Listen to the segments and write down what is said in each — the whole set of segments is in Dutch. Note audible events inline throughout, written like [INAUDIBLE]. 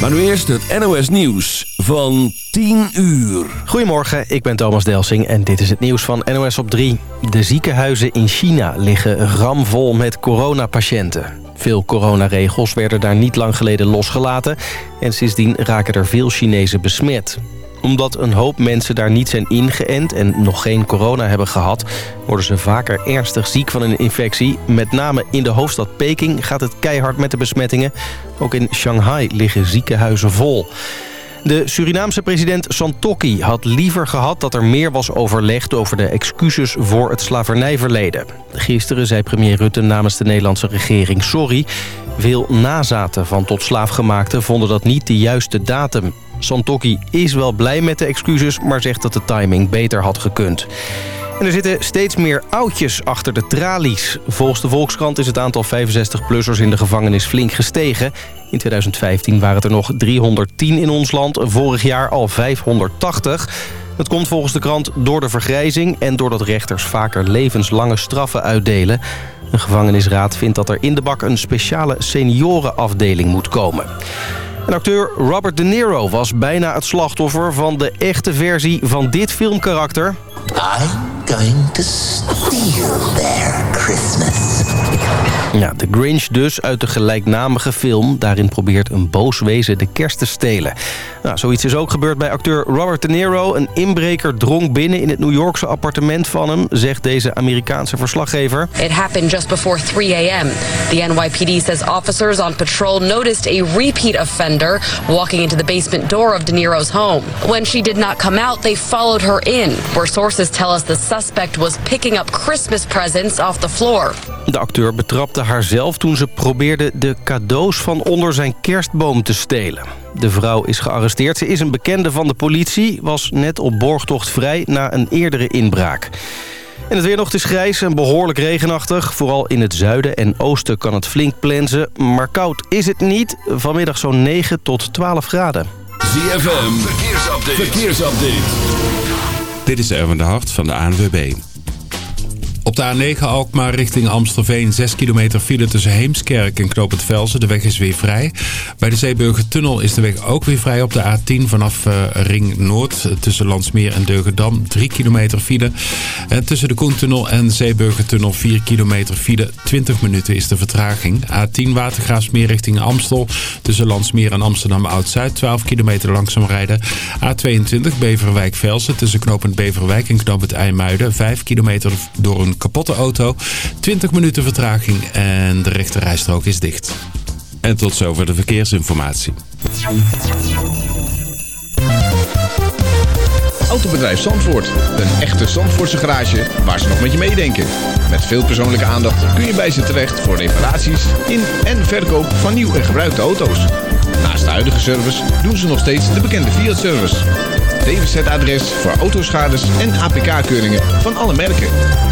Maar nu eerst het NOS Nieuws van 10 uur. Goedemorgen, ik ben Thomas Delsing en dit is het nieuws van NOS op 3. De ziekenhuizen in China liggen ramvol met coronapatiënten. Veel coronaregels werden daar niet lang geleden losgelaten... en sindsdien raken er veel Chinezen besmet omdat een hoop mensen daar niet zijn ingeënt en nog geen corona hebben gehad... worden ze vaker ernstig ziek van een infectie. Met name in de hoofdstad Peking gaat het keihard met de besmettingen. Ook in Shanghai liggen ziekenhuizen vol. De Surinaamse president Santokki had liever gehad dat er meer was overlegd over de excuses voor het slavernijverleden. Gisteren zei premier Rutte namens de Nederlandse regering sorry. Veel nazaten van tot slaafgemaakten vonden dat niet de juiste datum. Santokki is wel blij met de excuses, maar zegt dat de timing beter had gekund. En er zitten steeds meer oudjes achter de tralies. Volgens de Volkskrant is het aantal 65-plussers in de gevangenis flink gestegen. In 2015 waren het er nog 310 in ons land, vorig jaar al 580. Dat komt volgens de krant door de vergrijzing... en doordat rechters vaker levenslange straffen uitdelen. Een gevangenisraad vindt dat er in de bak een speciale seniorenafdeling moet komen. En acteur Robert De Niro was bijna het slachtoffer van de echte versie van dit filmkarakter. I'm going to steal their Christmas. Ja, de Grinch dus uit de gelijknamige film. Daarin probeert een boos wezen de kerst te stelen. Nou, zoiets is ook gebeurd bij acteur Robert De Niro. Een inbreker drong binnen in het New Yorkse appartement van hem... zegt deze Amerikaanse verslaggever. It happened just before 3 a.m. The NYPD says officers on patrol noticed a repeat offender... walking into the basement door of De Niro's home. When she did not come out, they followed her in... where sources tell us the suspect was picking up Christmas presents off the floor. De acteur betrapte haarzelf toen ze probeerde de cadeaus van onder zijn kerstboom te stelen. De vrouw is gearresteerd. Ze is een bekende van de politie. Was net op borgtocht vrij na een eerdere inbraak. En het weer nog is grijs en behoorlijk regenachtig. Vooral in het zuiden en oosten kan het flink plensen. Maar koud is het niet. Vanmiddag zo'n 9 tot 12 graden. ZFM, verkeersupdate. verkeersupdate. Dit is Erwin de Hart van de ANWB. Op de A9 Alkmaar richting Amstelveen 6 kilometer file tussen Heemskerk en Knoop het Velsen. De weg is weer vrij. Bij de Zeeburgertunnel is de weg ook weer vrij op de A10 vanaf uh, Ring Noord. Tussen Landsmeer en Deugedam 3 kilometer file. En tussen de Koentunnel en Zeeburgertunnel 4 kilometer file. 20 minuten is de vertraging. A10 Watergraafsmeer richting Amstel. Tussen Landsmeer en Amsterdam Oud-Zuid 12 kilometer langzaam rijden. A22 Beverwijk-Velsen tussen knooppunt Beverwijk en knooppunt IJmuiden. 5 kilometer door een kapotte auto. 20 minuten vertraging en de rechterrijstrook is dicht. En tot zover de verkeersinformatie. Autobedrijf Zandvoort. Een echte Zandvoortse garage waar ze nog met je meedenken. Met veel persoonlijke aandacht kun je bij ze terecht voor reparaties in en verkoop van nieuw en gebruikte auto's. Naast de huidige service doen ze nog steeds de bekende Fiat-service. DWZ-adres voor autoschades en APK-keuringen van alle merken.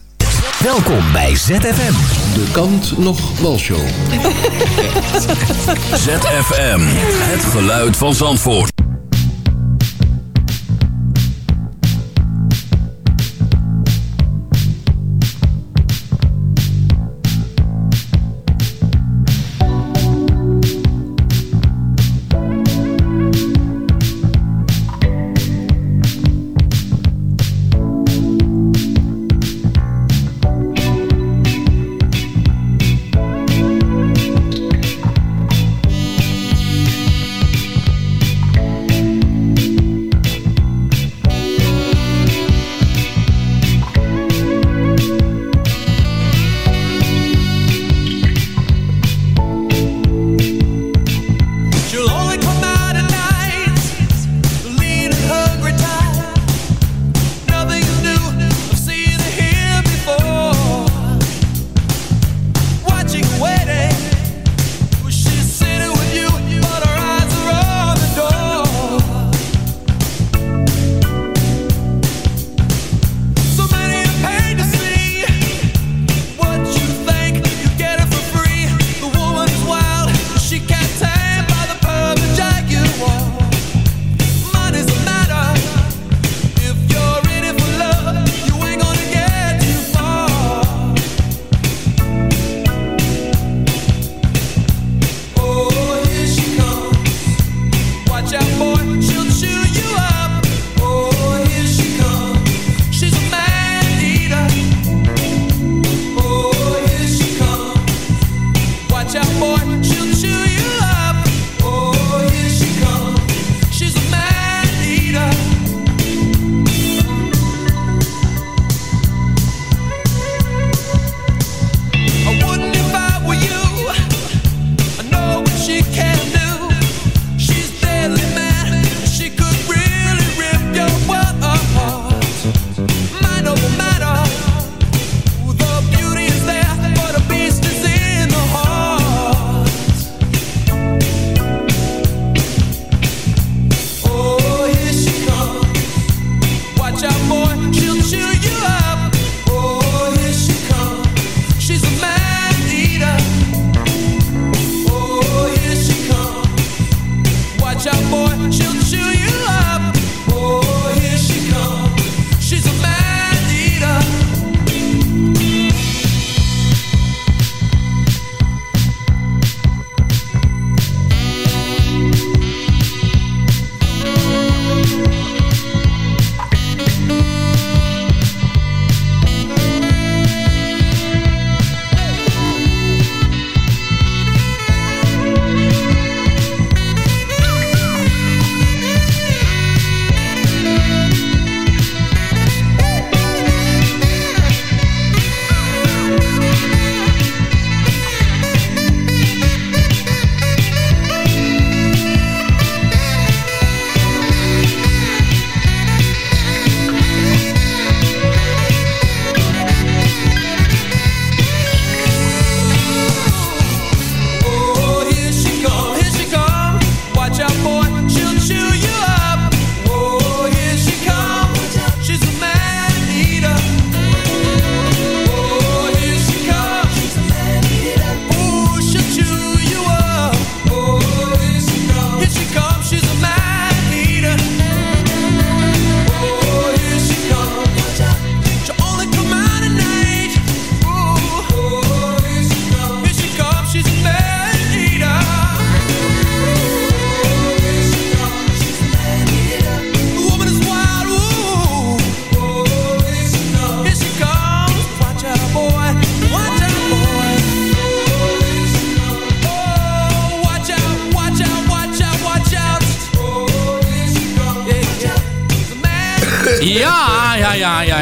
Welkom bij ZFM. De kant nog walshow. [LAUGHS] ZFM. Het geluid van Zandvoort.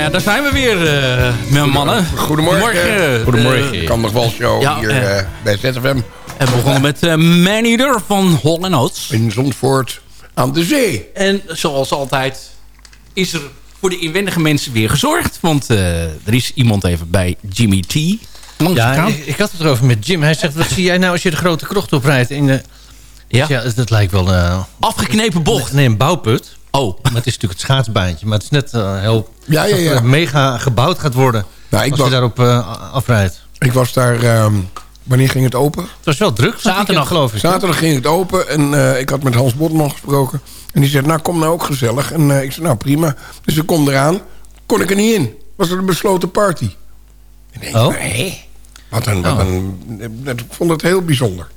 Ja, daar zijn we weer, uh, mijn mannen. Goedemorgen. Morgen. Goedemorgen. Kan nog wel show ja, hier uh, bij ZFM. En we begonnen met uh, Man Eater van Hall Oates. In Zondvoort aan de zee. En zoals altijd is er voor de inwendige mensen weer gezorgd. Want uh, er is iemand even bij Jimmy T. Ja, ik, ik, had het erover met Jim. Hij zegt, wat zie jij nou als je de grote krocht oprijdt? In de... Ja. ja, dat lijkt wel... Uh... Afgeknepen bocht. Nee, een bouwput. Oh. Maar het is natuurlijk het schaatsbaantje. Maar het is net uh, heel... Ja, ja, ja. mega gebouwd gaat worden. Nou, ik als was, je daarop uh, afrijdt. Ik was daar... Um, wanneer ging het open? Het was wel druk. Zaterdag geloof ik. Zaterdag ging het open. En uh, ik had met Hans Botman gesproken. En die zei, nou kom nou ook gezellig. En uh, ik zei, nou prima. Dus ik kom eraan. Kon ik er niet in. Was er een besloten party. En ik, oh? Wat een, wat een, ik vond het heel bijzonder.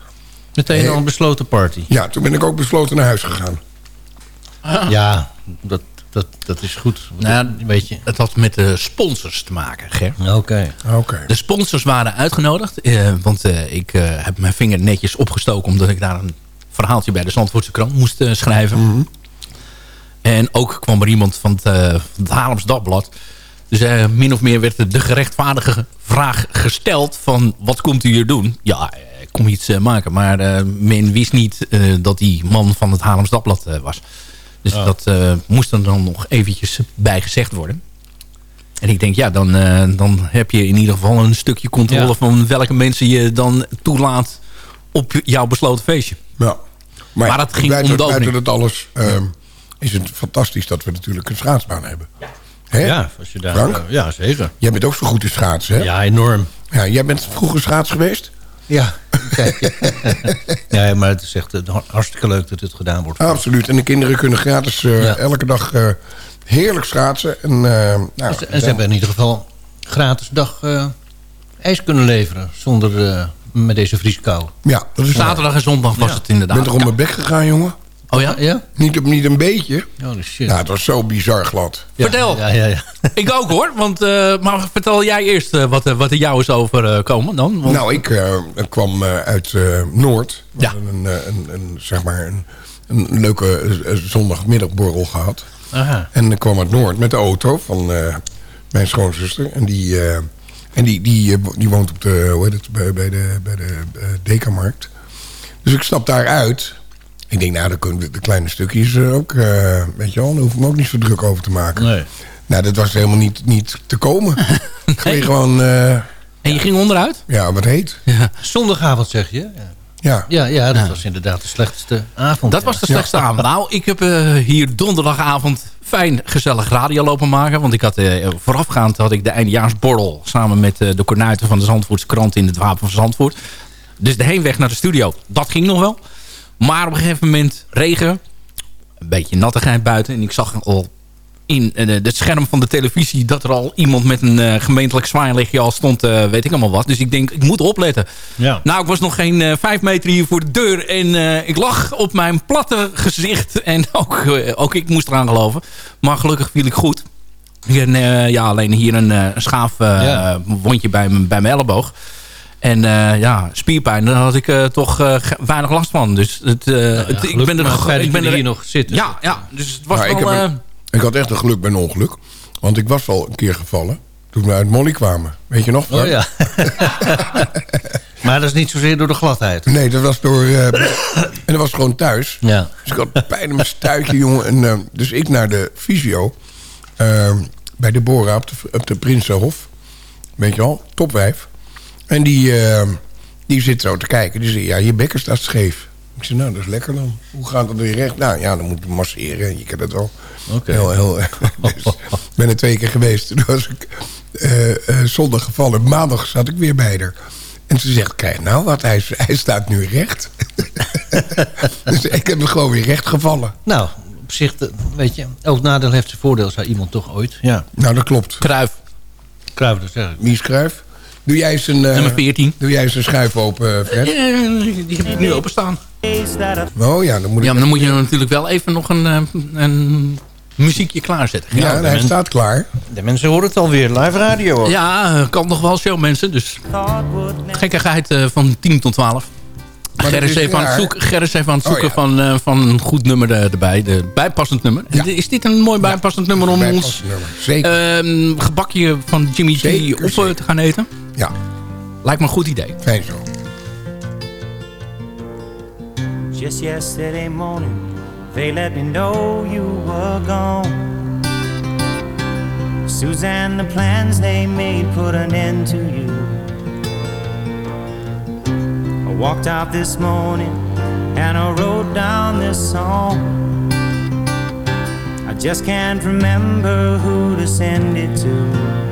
Meteen al een besloten party. Ja, toen ben ik ook besloten naar huis gegaan. Ah. Ja, dat, dat, dat is goed. Nou, weet je, het had met de sponsors te maken, Ger. Oké. Okay. Okay. De sponsors waren uitgenodigd. Uh, want uh, ik uh, heb mijn vinger netjes opgestoken... omdat ik daar een verhaaltje bij de Zandvoortse krant moest schrijven. Mm -hmm. En ook kwam er iemand van het, van het Haarlems Dagblad... Dus uh, min of meer werd de gerechtvaardige vraag gesteld van wat komt u hier doen? Ja, ik kom iets uh, maken. Maar uh, men wist niet dat die man van het Haarlems Dagblad was. Dus oh. dat moest er dan nog eventjes bij gezegd worden. En ik denk, ja, dan, dan heb je in ieder geval een stukje controle... Ja. van welke mensen je dan toelaat op jouw besloten feestje. Ja. Maar, maar dat ging buiten, om buiten dat alles is het fantastisch dat we natuurlijk een schaatsbaan hebben. Ja. He? Ja, als je daar, Frank? Uh, ja, zeker. Jij bent ook zo goed in schaatsen, hè? Ja, enorm. Ja, jij bent vroeger schaats geweest? Ja. [LAUGHS] ja, maar het is echt hartstikke leuk dat het gedaan wordt. Absoluut. En de kinderen kunnen gratis uh, ja. elke dag uh, heerlijk schaatsen. En, uh, nou, en, ze, en ze hebben in ieder geval gratis dag ijs kunnen leveren. Zonder met deze vrieskou. Ja, dat is Zaterdag en zondag was ja. het inderdaad. Je bent er om mijn bek gegaan, jongen. Oh ja? ja? Niet, niet een beetje. Oh, shit. Nou, het was zo bizar glad. Ja, vertel. Ja, ja, ja. [LAUGHS] ik ook hoor. Want, uh, maar vertel jij eerst uh, wat, wat er jou is overkomen dan. Want... Nou, ik uh, kwam uit Noord. We ja. Een, een, een, zeg maar een, een leuke zondagmiddagborrel gehad. Aha. En ik kwam uit Noord met de auto van mijn schoonzuster. En die, en die, die, die woont op de, hoe heet het, bij, bij de, bij de Dekamarkt. Dus ik stap daar uit... Ik denk, nou, dan kunnen de kleine stukjes ook, uh, weet je wel, daar hoef ik me ook niet zo druk over te maken. Nee. Nou, dat was helemaal niet, niet te komen. nee. [LAUGHS] Ik ging gewoon... Uh, en je ging onderuit? Ja, wat heet. Ja. Zondagavond zeg je? Ja. Ja. Ja, ja, dat ja. was inderdaad de slechtste avond. Dat ja. was de slechtste avond. Nou, ik heb uh, hier donderdagavond fijn gezellig radio lopen maken. Want ik had uh, voorafgaand had ik de eindejaarsborrel... samen met uh, de kornuiten van de Zandvoortse krant in het Wapen van Zandvoort. Dus de heenweg naar de studio, dat ging nog wel. Maar op een gegeven moment regen. Een beetje nattigheid buiten. En ik zag al in uh, het scherm van de televisie... dat er al iemand met een uh, gemeentelijk zwaailichtje al stond. Uh, weet ik allemaal wat. Dus ik denk, ik moet opletten. Ja. Nou, ik was nog geen vijf meter hier voor de deur. En ik lag op mijn platte gezicht. [LAUGHS] En ook, ook ik moest eraan geloven. Maar gelukkig viel ik goed. En, ja, alleen hier een, een schaafwondje ja. bij, bij mijn elleboog. En uh, ja, spierpijn, daar had ik uh, toch uh, weinig last van. Dus het, ja, het, ik ben er nog. Ik ben er hier nog zitten. Ja, ja, dus het was nou, wel... Ik, een, ik, had echt een geluk bij een ongeluk. Want ik was al een keer gevallen toen we uit Molly kwamen. Weet je nog? Oh ja. [LAUGHS] maar dat is niet zozeer door de gladheid. Nee, dat was door... [COUGHS] en dat was gewoon thuis. Ja. Dus ik had pijn in mijn stuitje, jongen. En, dus ik naar de fysio. bij de Bora op de, op de Prinsenhof. Weet je wel, topwijf. En die, uh, die zit zo te kijken. Die zegt, ja, je bekken staat scheef. Ik zeg, nou, dat is lekker dan. Hoe gaat het weer recht? Nou, ja, dan moet je masseren. Je kent het wel. Oké. Heel, heel, [LAUGHS] dus, ik ben er twee keer geweest. Toen was ik uh, uh, zondag gevallen. Maandag zat ik weer bij haar. En ze zegt, kijk nou wat, hij, hij staat nu recht. [LAUGHS] dus ik heb hem gewoon weer recht gevallen. Nou, op zich, weet je, elk nadeel heeft zijn voordeel, zei iemand toch ooit. Ja. Nou, dat klopt. Kruif. Kruif, dat zeg ik. Wie is Kruif? Doe jij eens een... Uh, Nummer 14. Doe jij eens een schuif open, Fred? Ja, die heb ik nu openstaan. Oh ja, dan moet ik... Ja, maar dan moet je natuurlijk wel even nog een, een muziekje klaarzetten. Ja, ja hij staat klaar. De mensen horen het alweer. Live radio hoor. Ja, kan nog wel show mensen. Dus gekkigheid uh, van 10 tot 12. Maar Ger dat is, is even aan het zoeken, Ger is even aan het Oh, zoeken ja. van, eh, van een goed nummer er- erbij. De bijpassend nummer. Ja. Is dit een mooi bijpassend nummer om ons Bijpassend nummer. Zeker. ehm, gebakje van Jimmy G op eh, te gaan eten? Ja, Lijkt me een goed idee. fijn zo. Just yesterday morning, they let me know you were gone. Suzanne, the plans they made put an end to you. I walked out this morning and I wrote down this song. I just can't remember who to send it to.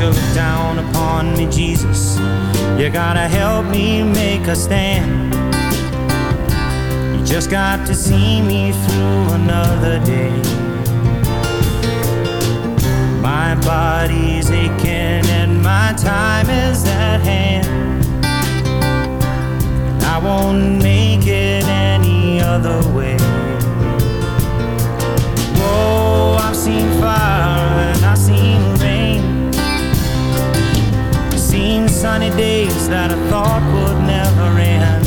Look down upon me, Jesus? You gotta help me make a stand. You just got to see me through another day. My body's aching and my time is at hand. I won't make it any other way. Whoa, I've seen fire and I've seen sunny days that I thought would never end.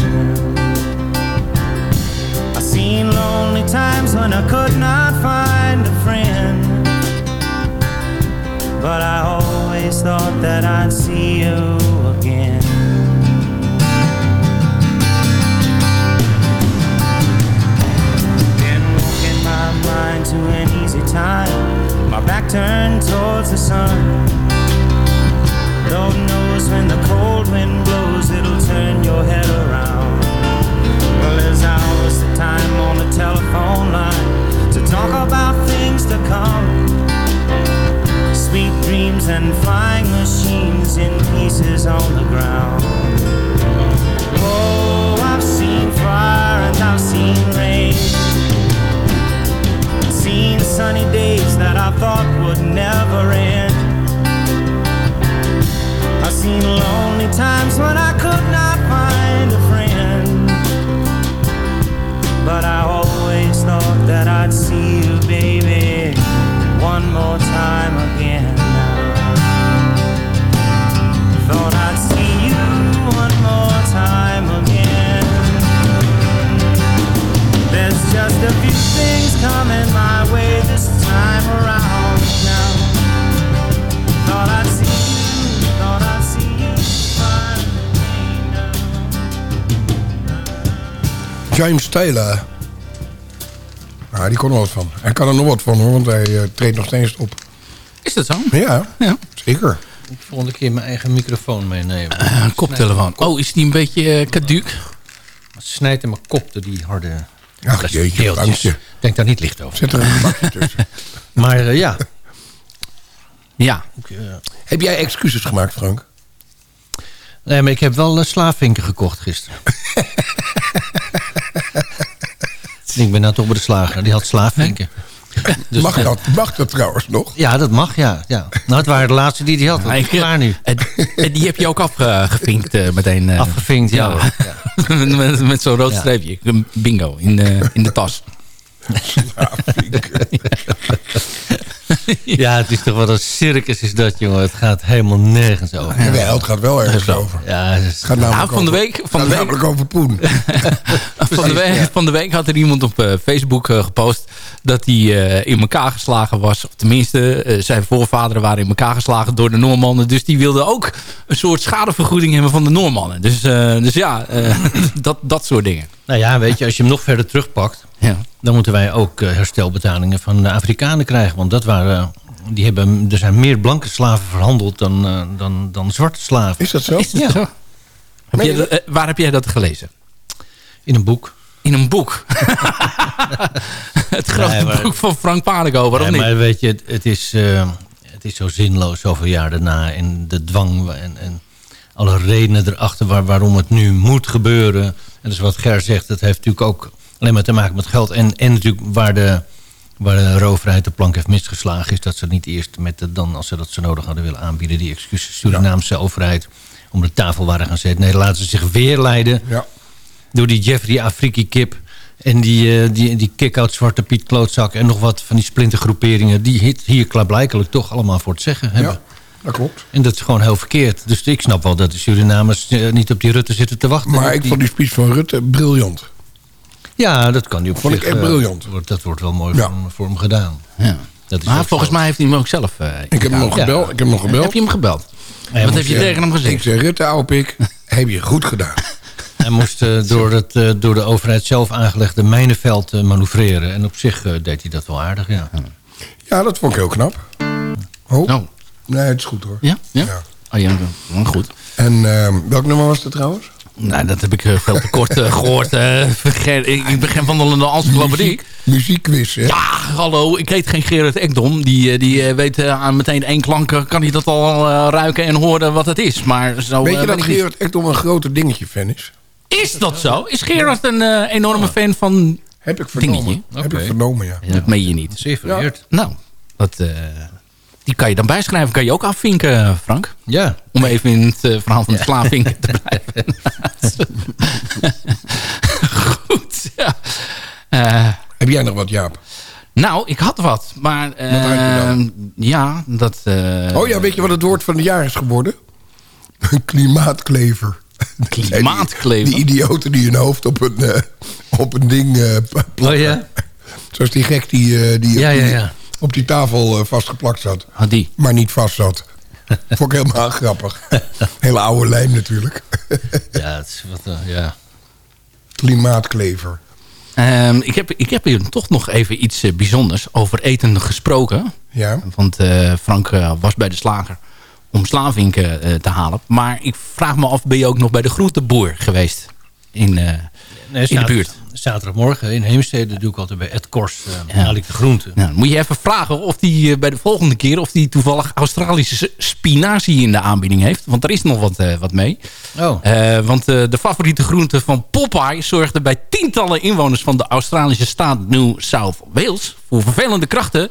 I've seen lonely times when I could not find a friend. But I always thought that I'd see you again. Walking my mind to an easy time. My back turned towards the sun. Lord knows when the cold wind blows, it'll turn your head around. Well, there's hours of time on the telephone line to talk about things to come. Sweet dreams and flying machines in pieces on the ground. Oh, I've seen fire and I've seen rain. Seen sunny days that I thought would never end. Seen lonely times when I could not find a friend. But I always thought that I'd see you, baby, one more time again. Thought I'd see you one more time again. There's just a few things coming my way this time around James Taylor. Ah, die kon er wat van. Hij kan er nog wat van hoor, want hij eh, treedt nog steeds op. Is dat zo? Ja, Ja. zeker. Ik volgende keer mijn eigen microfoon meenemen. Eh, Een koptelefoon. Oh, is die een beetje uh? Het snijdt in mijn kop door die harde Ach jeetje, deeltjes. Frankje. Denk daar niet licht over. Zet er een bakje tussen. [LAUGHS] Maar eh, ja, Ja. eh, Heb jij excuses gemaakt, Frank? nee, maar ik heb wel uh, slaafvinken gekocht gisteren. [LAUGHS] ik ben nou toch bij de slager. Die had slaafvinken. [LAUGHS] Dus, mag, dat, mag dat trouwens nog? Ja, dat mag, ja. ja. Nou, het waren de laatste die die had. Ik, klaar nu. En, en die heb je ook afgevinkt eh, meteen. eh, Afgevinkt, ja. [LAUGHS] met met zo'n rood Ja. streepje. Bingo, in de, in de tas. [LAUGHS] [LAUGHS] Ja, het is toch wat een circus is dat, jongen. Het gaat helemaal nergens over. Het gaat wel ergens over. Ja, het is- gaat namelijk Nou, van de over- week- van de gaat week- namelijk over poen. [LAUGHS] [LAUGHS] Van de, week, van de week had er iemand op eh, Facebook eh, gepost dat hij eh, in elkaar geslagen was. Of tenminste, zijn voorvaderen waren in elkaar geslagen door de Noormannen. Dus die wilde ook een soort schadevergoeding hebben van de Noormannen. Dus, eh, dus ja, eh, dat, dat soort dingen. Nou ja, weet je, als je hem nog verder terugpakt... Ja. dan moeten wij ook eh, herstelbetalingen van de Afrikanen krijgen. Want dat waren, die hebben, er zijn meer blanke slaven verhandeld dan, eh, dan, dan zwarte slaven. Is dat zo? Is dat Ja. zo? Heb Meen jij dat- eh, waar heb jij dat gelezen? In een boek. In een boek. [LAUGHS] het grote Nee, maar- boek van Frank of Nee, niet? maar weet je, het, het is, eh, het is zo zinloos zoveel jaar daarna. En de dwang en, en alle redenen erachter waar, waarom het nu moet gebeuren. dat is wat Ger zegt. Dat heeft natuurlijk ook alleen maar te maken met geld. En, en natuurlijk waar de, waar de roverheid de plank heeft misgeslagen... is dat ze niet eerst met de, dan, als ze dat zo nodig hadden willen aanbieden... die excuses Surinaamse overheid om de tafel waren gaan zetten. Nee, laten ze zich weer leiden Ja. door die Jeffrey Afriki kip... En die, eh, die, die kick-out Zwarte Piet klootzak... en nog wat van die splintergroeperingen... die hit- hier klaarblijkelijk toch allemaal voor het zeggen hebben. ja, dat klopt. En dat is gewoon heel verkeerd. Dus ik snap wel dat de Surinamers eh, niet op die Rutte zitten te wachten. Maar ik die- vond die speech van Rutte briljant. Ja, dat kan die op Vond ik echt eh, briljant. wordt- Dat wordt wel mooi Ja. voor, hem- voor hem gedaan. Ja. Dat is Maar volgens zo. mij heeft hij hem ook zelf uh, Ik heb hem nog gebeld. Ik heb hem nog gebeld. Heb je hem gebeld? Hij Wat heb je eh, tegen hem gezegd? Ik zei, Rutte, ouwe pik, heb je goed gedaan. [LAUGHS] Hij moest door, het, eh, door de overheid zelf aangelegde mijnenveld manoeuvreren. En op zich eh, deed hij dat wel aardig, ja. Ja, dat vond ik heel knap. Oh, Oh, nee, het is goed hoor. ja? Ja? Ja. Oh ja, goed. En ehm, welk nummer was dat trouwens? Nou, dat heb ik eh, veel te kort eh, gehoord. eh. Ger- ik, ik ben geen wandelende encyclopedie. Muziekquiz, hè? Ja, hallo, ik heet geen Gerard Ekdom. Die, die weet aan meteen één klank kan hij dat al ruiken en horen wat het is. Maar zo Weet je dat. Gerard echt om een grote dingetje fan is? Is dat zo? Is Gerard een enorme fan van... Heb ik vernomen. Dingetje? Heb ik vernomen, ja. Dat meen je niet. Zeer vereerd. Nou, dat, eh, die kan je dan bijschrijven. Kan je ook afvinken, Frank. Ja. Om even in het eh, verhaal van de slaafvinken te [LAUGHS] blijven. [LAUGHS] Goed, ja. Eh, Heb jij nog wat, Jaap? nou, ik had wat. Maar dan? ja, dat... eh, Oh ja, weet je wat het woord van het jaar is geworden? [LAUGHS] Een klimaatklever. Klimaatklever? Die, die idioten die hun hoofd op een, op een ding plakken. Oh ja? Zoals die gek die, die, Ja, ja, ja. Op die tafel eh, vastgeplakt zat. Ah, die. Maar niet vast zat. [LAUGHS] Vond ik helemaal grappig. [LAUGHS] Hele oude lijm natuurlijk. [LAUGHS] Ja, het is wat, eh, ja. Klimaatklever. Ehm, ik, heb, ik heb hier toch nog even iets eh, bijzonders over eten gesproken. Ja. Want eh, Frank was bij de slager om slavinken eh, te halen. Maar ik vraag me af, ben je ook nog bij de groenteboer geweest? In, eh, Nee, in de buurt. Zaterdagmorgen in Heemstede doe ik altijd bij Ed Kors. eh Ja. haal ik de groenten. Nou, dan moet je even vragen of die eh, bij de volgende keer... of die toevallig Australische spinazie in de aanbieding heeft. Want er is nog wat, eh, wat mee. Oh. Eh, want eh, de favoriete groente van Popeye... zorgde bij tientallen inwoners van de Australische staat New South Wales... voor vervelende krachten,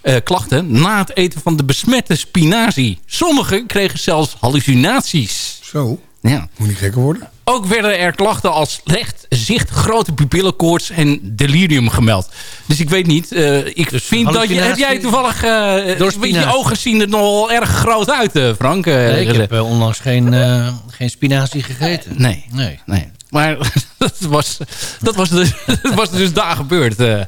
eh, klachten na het eten van de besmette spinazie. Sommigen kregen zelfs hallucinaties. Zo, Ja. moet niet gekker worden. Ook werden er klachten als slecht zicht, grote pupillenkoorts en delirium gemeld. Dus ik weet niet. eh, ik vind dat je, heb jij toevallig... eh door je ogen zien er nogal erg groot uit, eh, Frank. Nee, ik heb onlangs geen, geen spinazie gegeten. nee. Nee. nee. Maar [LAUGHS] dat was, dat, was dus, [LAUGHS] dat was dus daar gebeurd. eh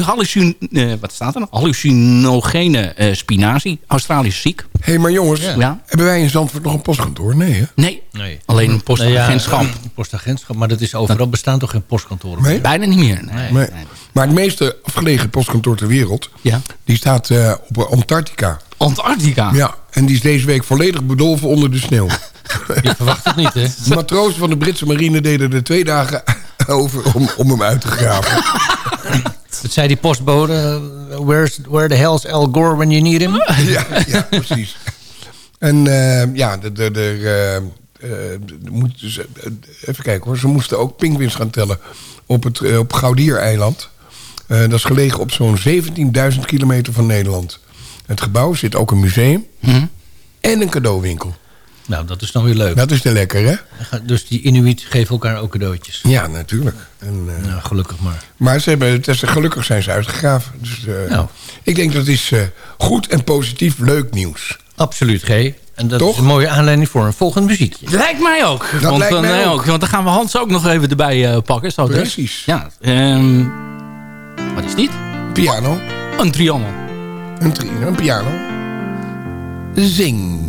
hallucin- eh, wat staat er? Hallucinogene eh, spinazie. Australisch ziek. Hé, maar jongens, Ja. Ja. hebben wij in Zandvoort nog een postkantoor? Nee, hè? Nee, Nee. alleen een postagentschap. Nee, ja, een postagentschap, maar dat is overal bestaan toch geen postkantoren? Nee? Bijna niet meer. Nee. Nee. Maar het meeste afgelegen postkantoor ter wereld... Ja. die staat eh, op Antarctica. Antarctica. Ja, en die is deze week volledig bedolven onder de sneeuw. [LAUGHS] [LAUGHS] Je verwacht het niet, hè? De matrozen van de Britse marine deden er twee dagen [LAUGHS] over om, om hem uit te graven. [LAUGHS] Wat zei die postbode? eh, Where's, where the hell's Al Gore when you need him? ja, ja, precies. En eh, ja, de, de, de, eh, moet dus, even kijken hoor. Ze moesten ook pinguïns gaan tellen op het op Gaudier-eiland. Eh, dat is gelegen op zo'n 17.000 kilometer van Nederland. Het gebouw zit ook een museum Hm? en een cadeauwinkel. Nou, dat is dan weer leuk. Dat is te lekker, hè? Dus die Inuit geven elkaar ook cadeautjes. Ja, natuurlijk. En, eh, Nou, gelukkig maar. Maar ze hebben, het is, gelukkig zijn ze uitgegraven. Dus, eh, Nou. Ik denk dat is eh, goed en positief leuk nieuws. Absoluut, G. En dat Toch? is een mooie aanleiding voor een volgend muziekje. Lijkt mij ook. want, lijkt dan, mij ook. Want dan gaan we Hans ook nog even erbij eh, pakken. Zo? Precies. Ja. ehm, wat is dit? Piano. Een triangel. Een, tri- een piano. Zing.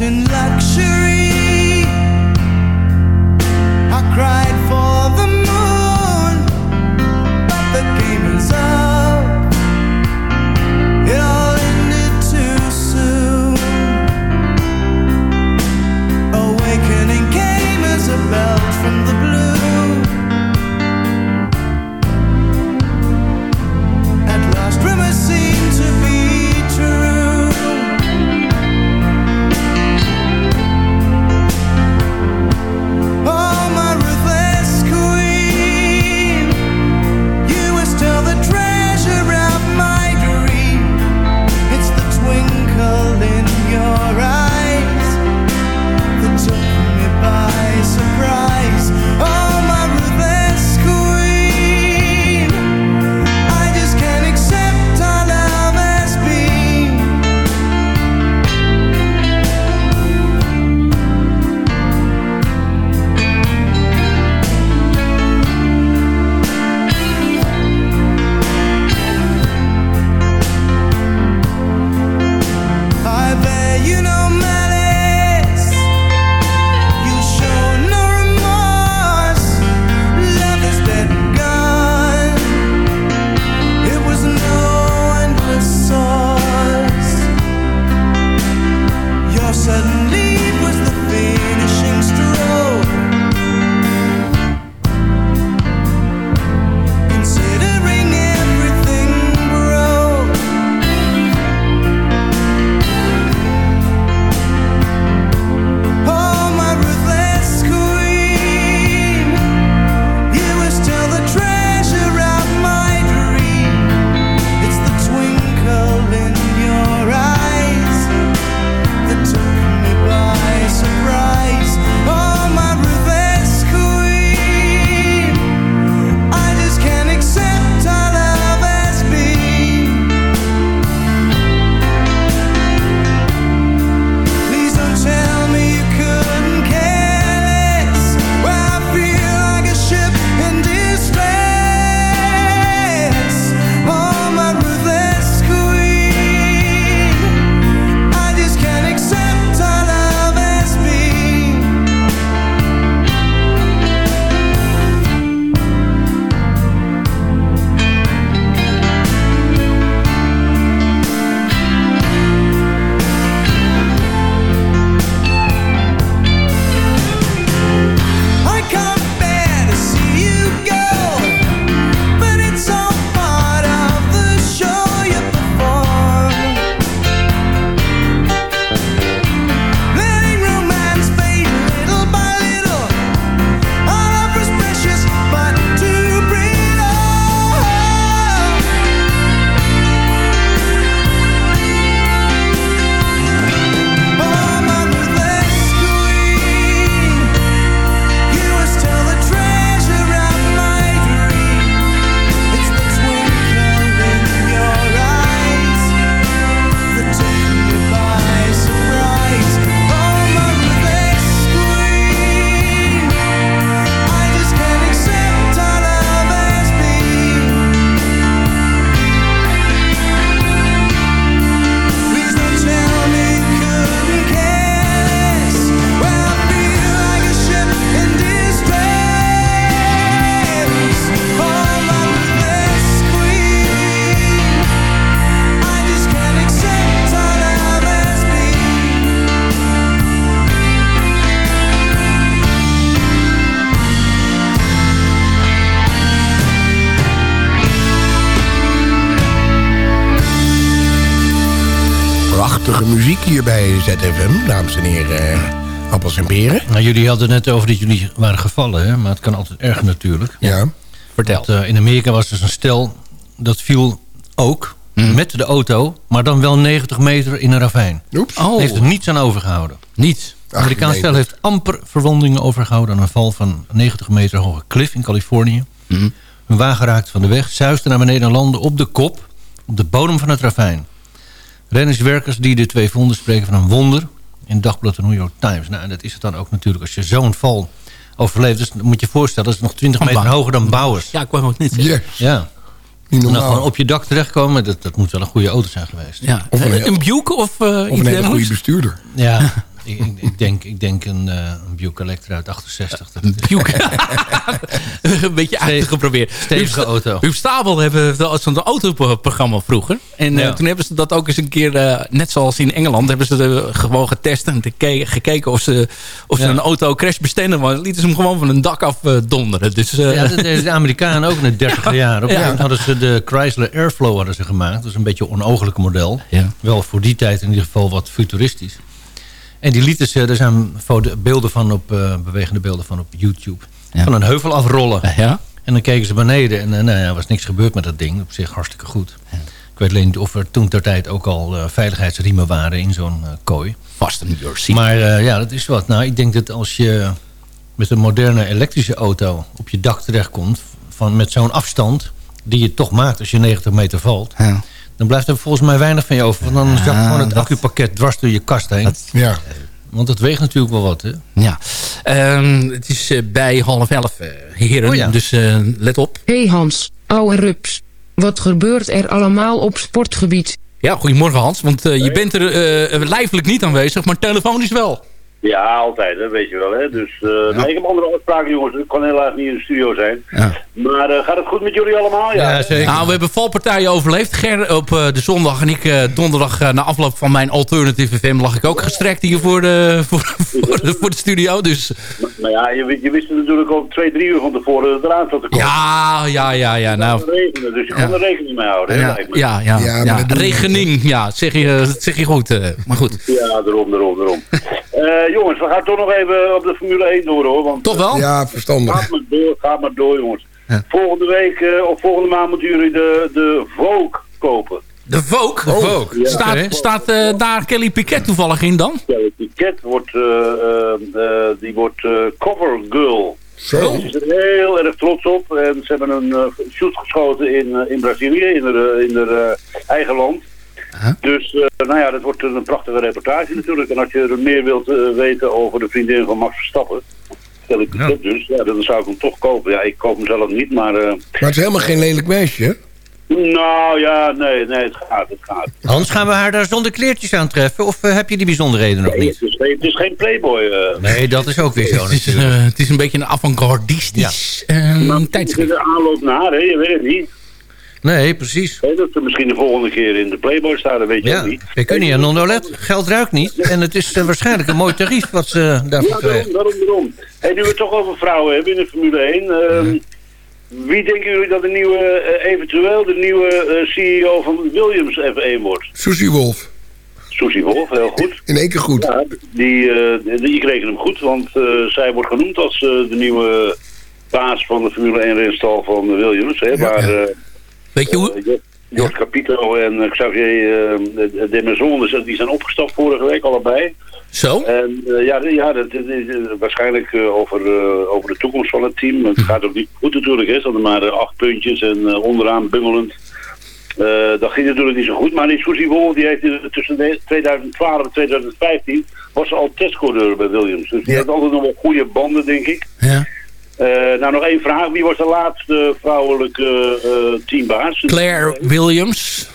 mountain bij ZFM, dames en heren. Appels en peren. Nou, jullie hadden het net over dat jullie waren gevallen, hè? maar het kan altijd erger natuurlijk. Ja. Vertel. Want, eh, in Amerika was dus een stel, dat viel ook Mhm. met de auto, maar dan wel 90 meter in een ravijn. Oeps. Oh, Heeft er niets aan overgehouden. niets. Het Amerikaans stel heeft amper verwondingen overgehouden aan een val van een 90 meter hoge klif in Californië. Mhm. Hun wagen raakte van de weg, zuiste naar beneden en landde op de kop, op de bodem van het ravijn. Reddingswerkers die de twee vonden spreken van een wonder in het dagblad de New York Times. Nou, en dat is het dan ook natuurlijk als je zo'n val overleeft. Dus dan moet je je voorstellen, dat is nog 20 meter hoger dan Bouwers. Ja, ik kwam ook niet. Yes. Ja. Niet En dan normaal. gewoon op je dak terechtkomen, dat, dat moet wel een goede auto zijn geweest. Ja. Of een- een, Buick of, eh Of iets een hele goede bestuurder. Ja, [LAUGHS] Ik, ik, ik denk, ik denk een, een Buick Electra uit 68. Dat Buick. [LAUGHS] een beetje uitgeprobeerd. Stevige auto. Huub Stapel hebben zo'n autoprogramma vroeger. En eh, toen hebben ze dat ook eens een keer, eh, net zoals in Engeland, hebben ze gewoon getest en geke- gekeken of ze, of ze een auto crashbestendig was. Lieten ze hem gewoon van een dak af donderen. Dus, Ja, dat deden de Amerikanen ook in de 30 jaar. Op hadden ze de Chrysler Airflow hadden ze gemaakt. Dat is een beetje een onogelijk model. Wel voor die tijd in ieder geval wat futuristisch. En die lieten ze, er zijn beelden van op, eh, bewegende beelden van op YouTube. Ja. Van een heuvel afrollen. ja. En dan keken ze beneden en eh, nou ja, er was niks gebeurd met dat ding. Op zich hartstikke goed. Ik weet alleen niet of er toen ter tijd ook al eh, veiligheidsriemen waren in zo'n eh, kooi. Fasten your seat. Maar eh, ja, dat is wat. Nou, ik denk dat als je met een moderne elektrische auto op je dak terechtkomt... Van, met zo'n afstand die je toch maakt als je 90 meter valt... Ja. Dan blijft er volgens mij weinig van je over. Want dan zakt gewoon het dat- accupakket dwars door je kast heen. Ja. Want dat weegt natuurlijk wel wat, hè? Ja. Ehm, het is eh, bij half elf, eh, heren. Oh ja. Dus eh, let op. Hey Hans, ouwe rups. Wat gebeurt er allemaal op sportgebied? Ja, goedemorgen Hans. Want je bent er eh, lijfelijk niet aanwezig, maar telefonisch wel. Ja, altijd, dat weet je wel. Hè. Dus eh, nee, ik heb andere afspraken, jongens. Ik kan helaas niet in de studio zijn. Ja. Maar eh, gaat het goed met jullie allemaal? Ja, Nou, we hebben valpartijen overleefd. Ger op eh, de zondag en ik eh, donderdag eh, na afloop van mijn Alternative FM lag ik ook gestrekt hier voor de, voor, voor de, voor de studio. Dus Maar ja, je, je wist natuurlijk ook twee, drie uur van tevoren dat het eraan zat te komen. ja, ja, ja, ja. Nou, Het regende, dus je kon er rekening mee houden. hè, ja, ja, ja, Ja, ja. Regening, ja, dat zeg je, zeg je goed. maar goed. Ja, daarom, daarom, daarom. Eh, jongens, we gaan toch nog even op de Formule 1 door hoor. Want, Toch wel? Ja, verstandig. Gaat maar door, gaat maar door jongens. Volgende week eh, of volgende maand moeten jullie de, de Vogue kopen. De Vogue. Oh, Vogue. Ja. Staat, staat eh, daar Kelly Piquet toevallig in dan? Ja, het ticket wordt, eh, eh, eh, die wordt eh, cover girl. Zo. Ze is er heel erg trots op. En ze hebben een shoot geschoten in, in Brazilië, in haar, in haar eh, eigen land. Dus eh, nou ja, dat wordt een prachtige reportage natuurlijk. En als je er meer wilt eh, weten over de vriendin van Max Verstappen, stel ik het dus, ja, dan zou ik hem toch kopen. Ja, ik koop hem zelf niet, maar... eh, Maar het is helemaal geen lelijk meisje, hè? nou ja, nee, nee, het gaat, het gaat. Hans, gaan we haar daar zonder kleertjes aantreffen? Of heb je die bijzonderheden nog Nee, niet? het, is, geen- het is geen playboy. Nee, dat is ook weer zo Het is, natuurlijk. het is een beetje een avant-gardistisch is tijdschrift. de aanloop naar, hè, je weet het niet. Nee, precies. Dat ze misschien de volgende keer in de Playboy staan, dat weet je Ja, ook niet. we kunnen niet aan non-OLED. Geld ruikt niet. En het is eh, waarschijnlijk een mooi tarief wat ze daarvoor Ja, daarom, krijgen. daarom, daarom. Hey, nu we het toch over vrouwen hebben in de Formule 1. ehm, Wie denken jullie dat de nieuwe, eh, eventueel de nieuwe eh, CEO van Williams F1 wordt? Susie Wolf. Susie Wolf, heel goed. In één keer goed. Ja, die, eh, die, ik reken hem goed, want eh, zij wordt genoemd als eh, de nieuwe baas van de Formule 1 renstal van Williams. Hè, waar, eh, Weet je hoe... eh, Capito en eh, Xavier uh, Demerson, dus, die zijn opgestapt vorige week allebei. Zo? En eh, ja, ja dat, is eh, waarschijnlijk eh, over, eh, over de toekomst van het team. Het gaat ook niet goed natuurlijk, hè. Ze hadden maar eh, acht puntjes en eh, onderaan bungelend. Eh, dat ging natuurlijk niet zo goed. Maar die Susie Wolf, die heeft tussen de 2012 en 2015 was ze al testcoureur bij Williams. Dus die Ja. heeft altijd nog wel goede banden, denk ik. Ja. Eh, nou, nog één vraag. Wie was de laatste vrouwelijke eh, teambaas? Claire Williams.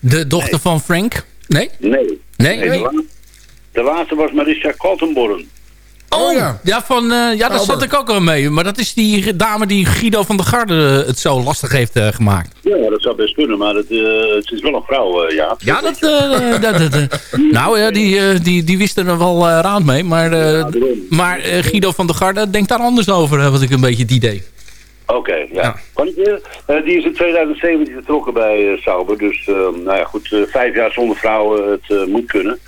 De dochter van Frank? Nee? Nee. Nee? de, laatste, de laatste was Marissa Kaltenborn. Oh, ja. ja. van, eh, ja, daar Albert. zat ik ook wel mee. Maar dat is die dame die Guido van der Garde het zo lastig heeft eh, gemaakt. Ja, dat zou best kunnen, maar het, eh, het is wel een vrouw, eh, ja. Ja, dat... eh, [LAUGHS] dat, dat, eh, nou ja, die, eh, die, die wist er wel eh, raad mee. Maar, eh, maar eh, Guido van der Garde denkt daar anders over, eh, wat ik een beetje het idee. Oké, ja. Eh, die is in 2017 vertrokken bij eh, Sauber. Dus, eh, nou ja, goed, eh, vijf jaar zonder vrouwen, het moet kunnen.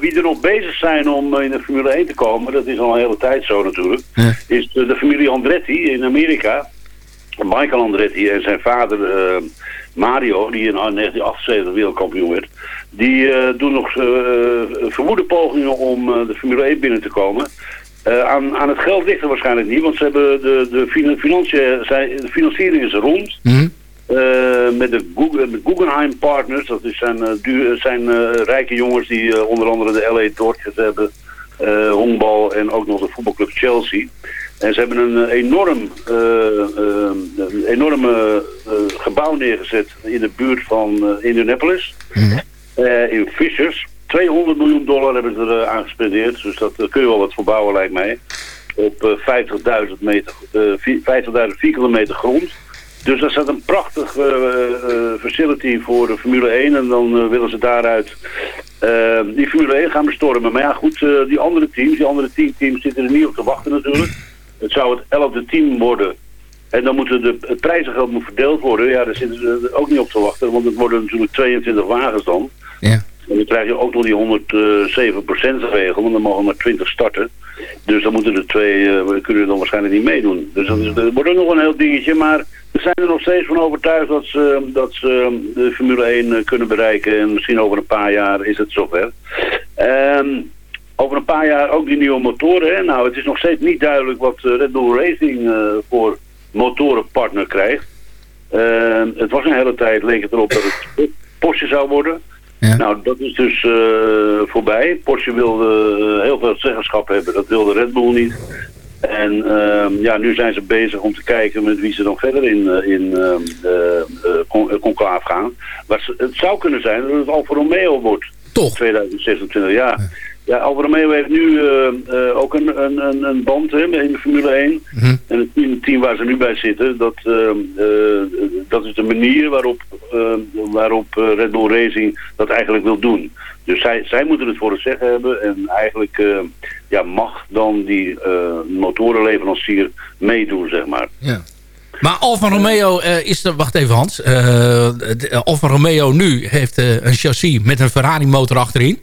Wie er nog bezig zijn om in de Formule 1 te komen, dat is al een hele tijd zo natuurlijk, is de, familie Andretti in Amerika. Michael Andretti en zijn vader eh, Mario, die in 1978 wereldkampioen werd, die doen nog eh, vermoede pogingen om de Formule 1 binnen te komen. Eh, aan, aan het geld ligt er waarschijnlijk niet, want ze hebben de, de, finan- financiën, zijn, de financiering is rond. Eh, met de Google, met Guggenheim Partners, dat zijn, eh, duur, zijn rijke jongens die onder andere de LA Dodgers hebben, honkbal en ook nog de voetbalclub Chelsea. En ze hebben een enorm, een enorme gebouw neergezet in de buurt van Indianapolis, eh, in Fishers. 200 miljoen dollar hebben ze er uh, aan gespendeerd. Dus dat kun je wel wat verbouwen lijkt mij. Op 50.000 meter, 50.000 vierkante meter grond. Dus dat staat een prachtig facility voor de Formule 1. En dan willen ze daaruit die Formule 1 gaan bestormen. Maar ja goed, die andere teams, die andere 10 teams zitten er niet op te wachten natuurlijk. Het zou het elfde team worden en dan moeten de, het prijzengeld moet verdeeld worden. Ja, daar zitten ze ook niet op te wachten. Want het worden natuurlijk 22 wagens dan. Ja. En dan krijg je ook nog die 107% regel. Want dan mogen maar 20 starten. Dus dan moeten de twee, uh, kunnen dan waarschijnlijk niet meedoen. Dus dat, is, dat wordt ook nog een heel dingetje. Maar we zijn er nog steeds van overtuigd dat ze, dat ze de Formule 1 eh, kunnen bereiken. En misschien over een paar jaar is het zover. Um, over een paar jaar ook die nieuwe motoren. Hè? Nou, het is nog steeds niet duidelijk wat eh, Red Bull Racing uh, voor motorenpartner krijgt. Uh, het was een hele tijd, leek het erop dat het Porsche zou worden. Ja. Nou, dat is dus uh, voorbij. Porsche wilde uh, heel veel zeggenschap hebben. Dat wilde Red Bull niet. En uh, ja, nu zijn ze bezig om te kijken met wie ze dan verder in, in con conclave gaan. Maar het zou kunnen zijn dat het Alfa Romeo wordt. Toch? 2026, ja. ja. Ja, Alfa Romeo heeft nu uh, uh, ook een, een, een band hè, in de Formule 1. Mm -hmm. En het team, team, waar ze nu bij zitten, dat, uh, dat is de manier waarop, waarop Red Bull Racing dat eigenlijk wil doen. Dus zij, zij moeten het voor het zeggen hebben en eigenlijk ja, mag dan die motorenleverancier meedoen, zeg maar. Ja. Maar Alfa Romeo is er... Wacht even Hans. Alfa Romeo nu heeft een chassis met een Ferrari motor achterin.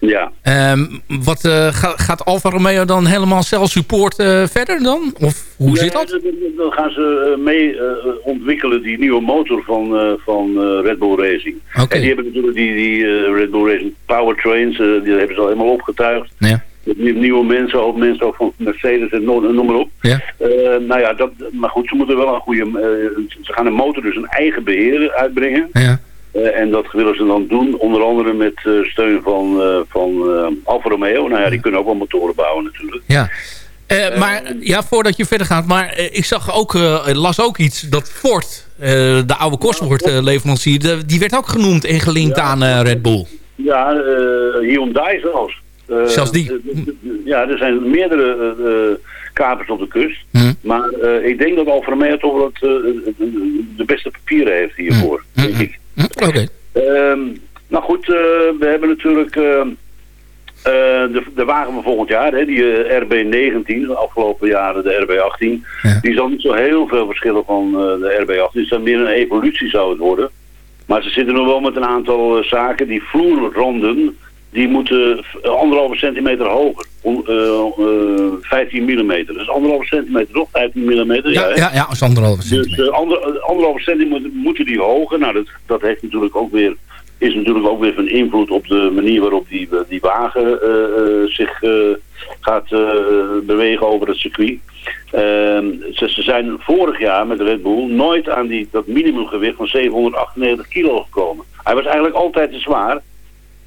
Ja. Um, wat, uh, gaat, gaat Alfa Romeo dan helemaal zelf support uh, verder dan? Of hoe zit dat? Dan gaan ze uh, mee ontwikkelen die nieuwe motor van, van Red Bull Racing. Okay. En die hebben natuurlijk die, die Red Bull Racing powertrains, die hebben ze al helemaal opgetuigd. Ja. Nieuwe mensen, ook mensen ook van Mercedes en noem, noem maar op. Ja. nou ja, dat, maar goed, ze moeten wel een goede... ze gaan een motor dus een eigen beheer uitbrengen. Ja. Uh, en dat willen ze dan doen, onder andere met uh, steun van, uh, van Alfa Romeo. Nou ja, die kunnen ook wel motoren bouwen natuurlijk. Ja. maar ja, voordat je verder gaat, maar ik zag ook, las ook iets dat Ford, de oude Cosworth-leverancier, die werd ook genoemd en gelinkt ja. aan Red Bull. Ja, Hyundai zelfs. zelfs die? ja, er zijn meerdere kapers op de kust. Hm. Maar ik denk dat Alfa Romeo toch wel het, de beste papieren heeft hiervoor, hm. denk ik. Oké. Okay. Um, nou goed, uh, we hebben natuurlijk uh, uh, de, de, wagen van volgend jaar, hè, die RB19, de afgelopen jaren de RB18. Ja. Die zal niet zo heel veel verschillen van de RB18. Het is dan meer een evolutie zou het worden. Maar ze zitten nog wel met een aantal zaken. Die vloerranden, die moeten anderhalve centimeter hoger. Uh, 15 mm. Dus anderhalve centimeter toch? 15 mm? Ja, ja, ja, ja als anderhalve centimeter. Dus uh, ander, anderhalve centimeter moeten die hoger. Nou, dat, dat heeft natuurlijk ook weer, is natuurlijk ook weer van invloed op de manier waarop die, die wagen zich gaat bewegen over het circuit. Ehm, ze, ze, zijn vorig jaar met Red Bull nooit aan die, dat minimumgewicht van 798 kilo gekomen. Hij was eigenlijk altijd te zwaar.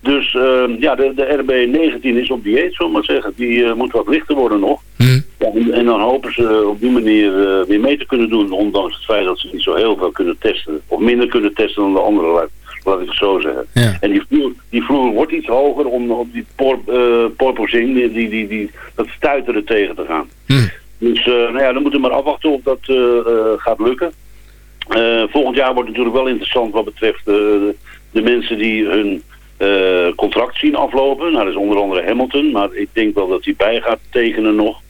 Dus uh, ja, de, de RB19 is op dieet, zullen we maar zeggen. Die uh, moet wat lichter worden nog. Mm. Ja, en, en, dan hopen ze op die manier uh, weer mee te kunnen doen. Ondanks het feit dat ze niet zo heel veel kunnen testen. Of minder kunnen testen dan de andere, laat, laat ik het zo zeggen. Ja. En die vloer, die vloer wordt iets hoger om op die uh, porpoising, die, die, die, die, dat stuiteren tegen te gaan. Mm. Dus nou ja, dan moeten we maar afwachten of dat gaat lukken. volgend jaar wordt het natuurlijk wel interessant wat betreft de mensen die hun... Uh, contract zien aflopen. Nou, dat is onder andere Hamilton, maar ik denk wel dat hij bij gaat tekenen nog.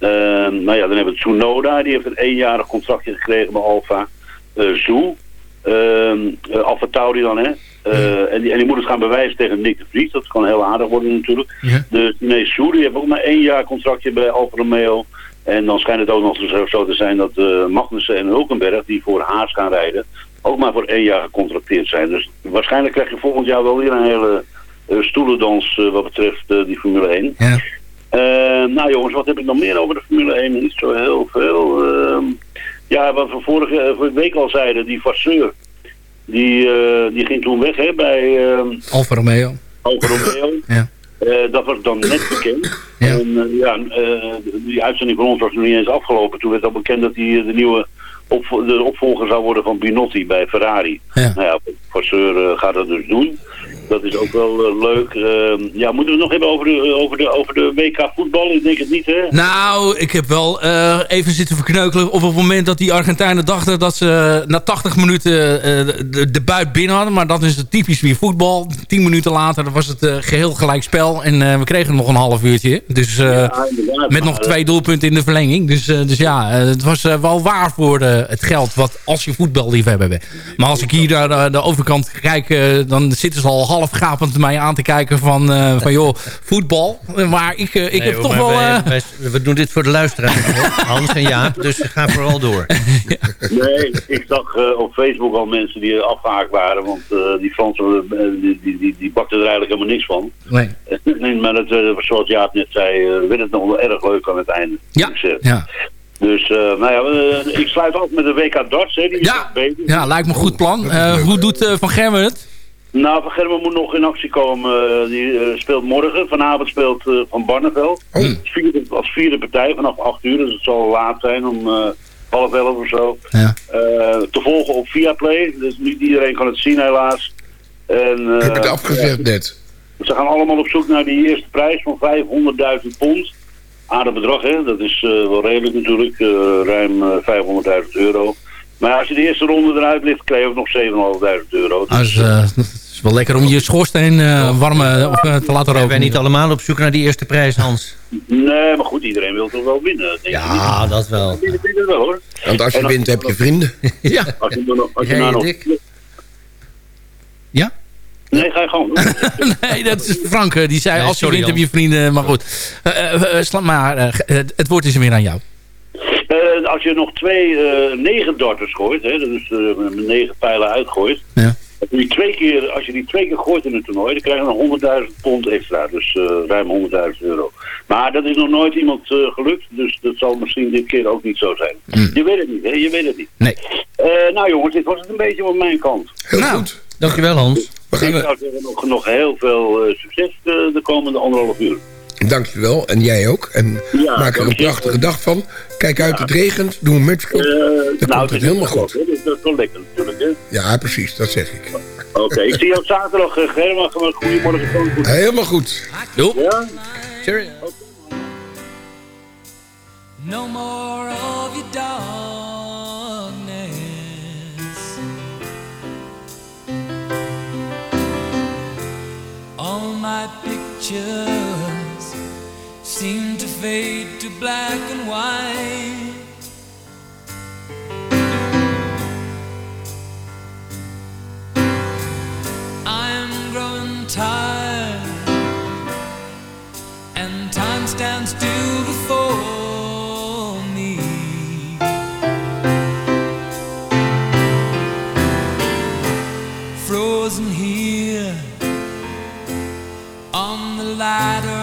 Uh, nou ja, dan hebben we Tsunoda, die heeft een eenjarig contractje gekregen bij Alfa. Uh, Zoe, Alfa Tauri dan, hè. en, die, en die moet het gaan bewijzen tegen Nick de Vries. Dat kan heel aardig worden natuurlijk. Ja. De Chinees Zoe, die heeft ook maar één jaar contractje bij Alfa Romeo. En dan schijnt het ook nog zo, zo te zijn dat Magnussen en Hulkenberg, die voor Haas gaan rijden, ook maar voor één jaar gecontracteerd zijn. Dus waarschijnlijk krijg je volgend jaar wel weer een hele uh, stoelendans uh, wat betreft die Formule 1. Ja. nou jongens, wat heb ik nog meer over de Formule 1? Niet zo heel veel. Ehm, ja, wat we vorige, vorige week al zeiden, die Vasseur, die, die ging toen weg hè, bij... ehm, Alfa Romeo. Alfa Romeo. [LAUGHS] ja. Dat was dan net bekend. [COUGHS] Ja. En ja, die uitzending van ons was nog niet eens afgelopen. Toen werd al bekend dat hij de nieuwe op, de opvolger zou worden van Binotti bij Ferrari. Ja. Nou ja, Vasseur gaat dat dus doen. Dat is ook wel eh, leuk. Uh, ja, moeten we het nog hebben over de, over, de, over de WK voetbal? Ik denk het niet, hè? Nou, ik heb wel uh, even zitten verkneukelen op het moment dat die Argentijnen dachten dat ze na 80 minuten de, de buit binnen hadden. Maar dat is het typisch weer voetbal. 10 minuten later was het geheel gelijk spel en we kregen nog een half uurtje. Dus ja, met nog twee doelpunten in de verlenging. Dus, dus ja, het was wel waar voor het geld wat als je voetballiefhebber bent. Maar als ik hier naar de overkant kijk, dan zitten ze al half gapend mij aan te kijken van, uh, van joh, voetbal. Maar ik, uh, ik nee, heb toch wel... Uh... Wij, we doen dit voor de luisteraars, [LAUGHS] Hans en Jaap. Dus ga vooral door. [LAUGHS] Nee, ik zag op Facebook al mensen die afgehaakt waren. Want die Fransen, die, die, die, die bakten er eigenlijk helemaal niks van. Nee. nee maar het, zoals Jaap net zei, werd het nog wel erg leuk aan het einde. Ja, ja. Dus, uh, nou ja, uh, ik sluit af met de WK darts. Hè, die ja, ja, lijkt me een goed plan. Uh, hoe doet Van Germen het? Nou, Van Germen moet nog in actie komen. die speelt morgen. Vanavond speelt Van Barneveld. Oh. Als, vierde, als, vierde, partij vanaf 8 uur. Dus het zal laat zijn om half elf of zo. Ja. te volgen op Viaplay. Dus niet iedereen kan het zien helaas. En, ik heb het afgezegd net. Ze gaan allemaal op zoek naar die eerste prijs van 500.000 pond aardig bedrag, hè? Dat is uh, wel redelijk natuurlijk. Uh, ruim uh, 500.000 euro. Maar als je de eerste ronde eruit ligt, krijg je ook nog 7.500 euro. Dus, is wel lekker om je schoorsteen warm of, te laten roken. Zijn niet allemaal op zoek naar die eerste prijs, Hans? Nee, maar goed, iedereen wil toch wel winnen. Denk ja, dat wel. Wel, hoor. Want als je en wint, heb je vrienden. [LAUGHS] ja. Als je, nog, als je nou nog... Ja? Nee, ga je gewoon. [LAUGHS] nee, dat is Frank. Die zei, nee, als je wint heb je vrienden. Maar goed. Uh, uh, maar het woord is weer aan jou. als je nog twee negen darters gooit, hè, dus negen pijlen uitgooit. Ja. Als je, die twee keer, als je die twee keer gooit in een toernooi, dan krijg je nog 100.000 pond extra. Dus ruim 100.000 euro. Maar dat is nog nooit iemand gelukt. Dus dat zal misschien dit keer ook niet zo zijn. Mm. Je weet het niet, hè? Je weet het niet. Nee. nou jongens, dit was het een beetje op mijn kant. Heel nou, goed. Dankjewel Hans. Ik zou zeggen nog, nog heel veel uh, succes de, de, komende anderhalf uur. Dankjewel. En jij ook. En ja, maak er een prachtige dag van. Kijk uit, ja. het regent. Doe een muts op. Uh, dan nou, komt het helemaal goed. Dat is wel lekker natuurlijk. Hè? Ja, precies. Dat zeg ik. Oké, okay, ik zie jou zaterdag, uh, Germa. Goedemorgen. Goed. Helemaal goed. Doei. Ja? Cheerio. No more of your darkness All my pictures seem to fade to black and white. I'm growing tired, and time stands still before me. Frozen here on the ladder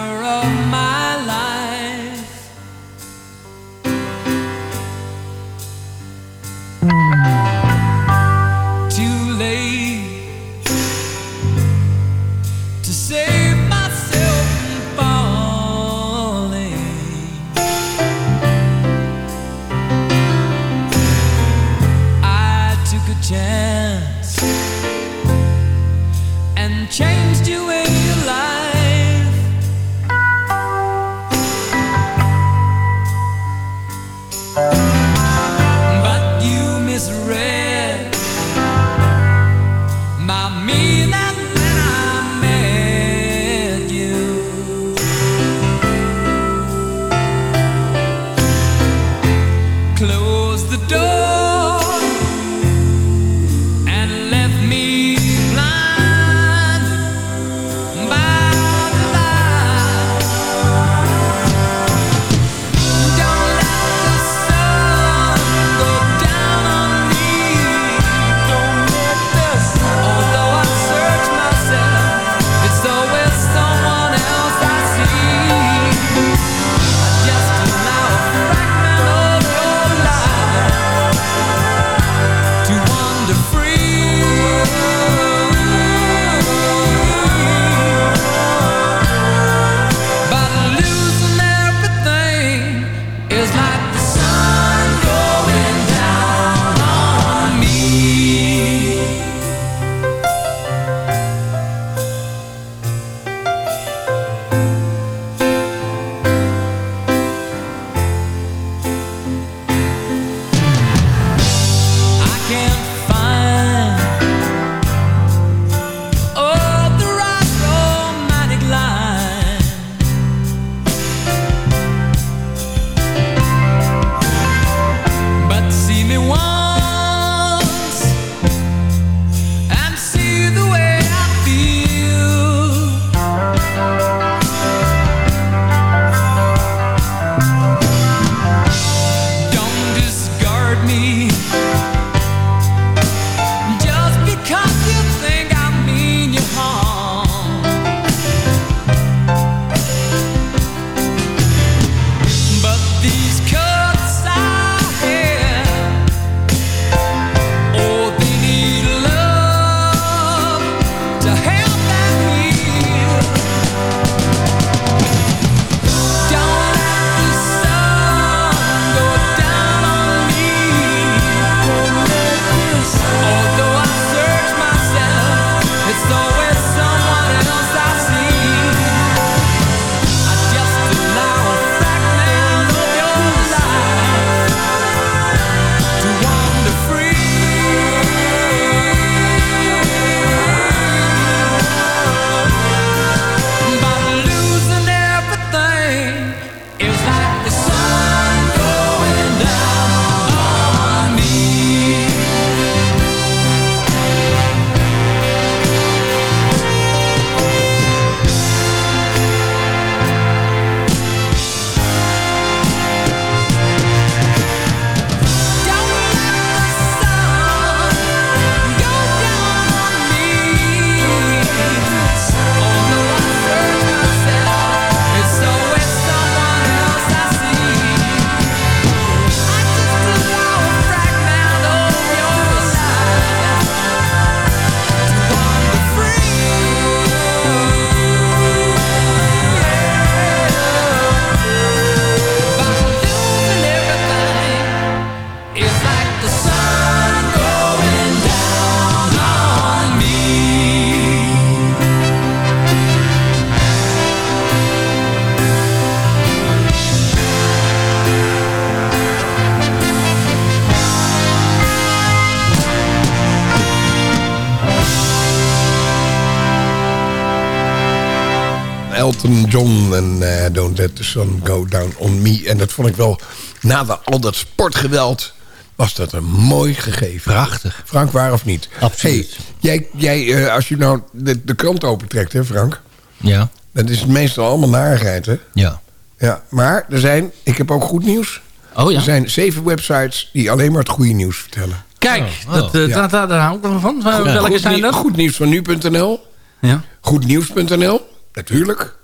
John en eh, Don't Let the Sun Go Down on Me. En dat vond ik wel, na de- al dat sportgeweld, was dat een mooi gegeven. Prachtig. Frank, waar of niet? Absoluut. Hey, jij, jij, eh, als je nou de, de krant opentrekt, hè Frank? Ja. Dat is meestal allemaal narigheid, hè? Ja. Ja, maar er zijn, ik heb ook goed nieuws. Oh ja. Er zijn zeven websites die alleen maar het goede nieuws vertellen. Kijk, Oh, dat, eh, ja. daar, daar, daar hou ik wel van. Ja. Welke goed, zijn dat? Goed nieuws van nu.nl. Ja. Goednieuws.nl, natuurlijk.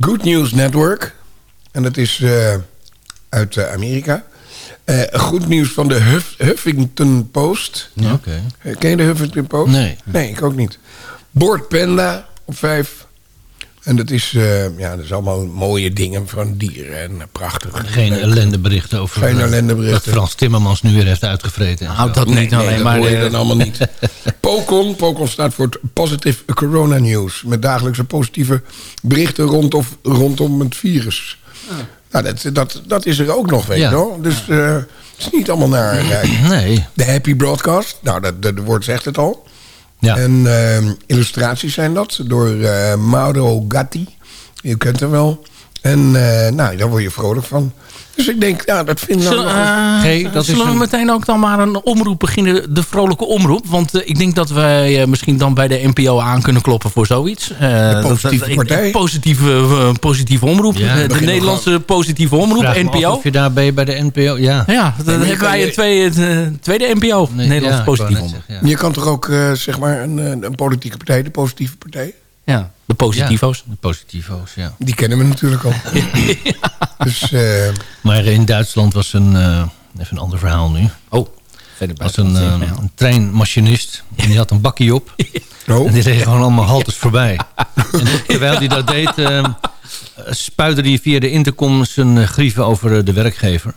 Good News Network. En dat is eh, uit eh, Amerika. Eh, goed nieuws van de Huff- Huffington Post. Ja, Ken je de Huffington Post? Nee. Nee, ik ook niet. Board Panda op vijf. En dat is, eh, ja, dat is allemaal mooie dingen van dieren. En eh, prachtig. Geen Leuk. ellendeberichten over Geen eh, ellendeberichten. dat Frans Timmermans nu weer heeft uitgevreten. en Nou, zo. dat Nee, niet nee, alleen dat maar... hoor je de- dan allemaal niet. [LAUGHS] POCON, POCON staat voor het Positive Corona News. Met dagelijkse positieve berichten rond of, rondom het virus. Nou, dat, dat, dat is er ook nog, weet Ja. je wel. Dus eh, het is niet allemaal naar Nee. De Happy Broadcast, nou, dat, dat woord zegt het al. Ja. En eh, illustraties zijn dat door eh, Mauro Gatti. Je kent hem wel. En eh, nou, daar word je vrolijk van. Dus ik denk, ja, dat vind ik nou Zullen, nog eens- eh, Hey, dat is zullen we een- meteen ook dan maar een omroep beginnen, de vrolijke omroep? Want eh, ik denk dat wij eh, misschien dan bij de NPO aan kunnen kloppen voor zoiets. Eh, dat- positieve dat- partij. Positieve, positieve omroep. Ja, de Nederlandse positieve omroep, Vraag me af NPO. Of je daarbij bij de NPO... Ja. Ja, dan je hebben wij je- een tweede, tweede NPO, Nee, Nederlandse ja, positieve omroep. zeggen, ja. Je kan toch ook, eh, zeg maar, een, een politieke partij, de positieve partij... Ja, de positivo's. Ja, de positivo's, ja. Die kennen we natuurlijk al. [LAUGHS] [LAUGHS] Dus, eh, Maar in Duitsland was een... eh, even een ander verhaal nu. Oh, verder was een, eh, een treinmachinist. En die had een bakkie op. oh, En die reed gewoon allemaal haltes voorbij. en terwijl hij dat deed... spuitde hij via de intercom zijn grieven over de werkgever.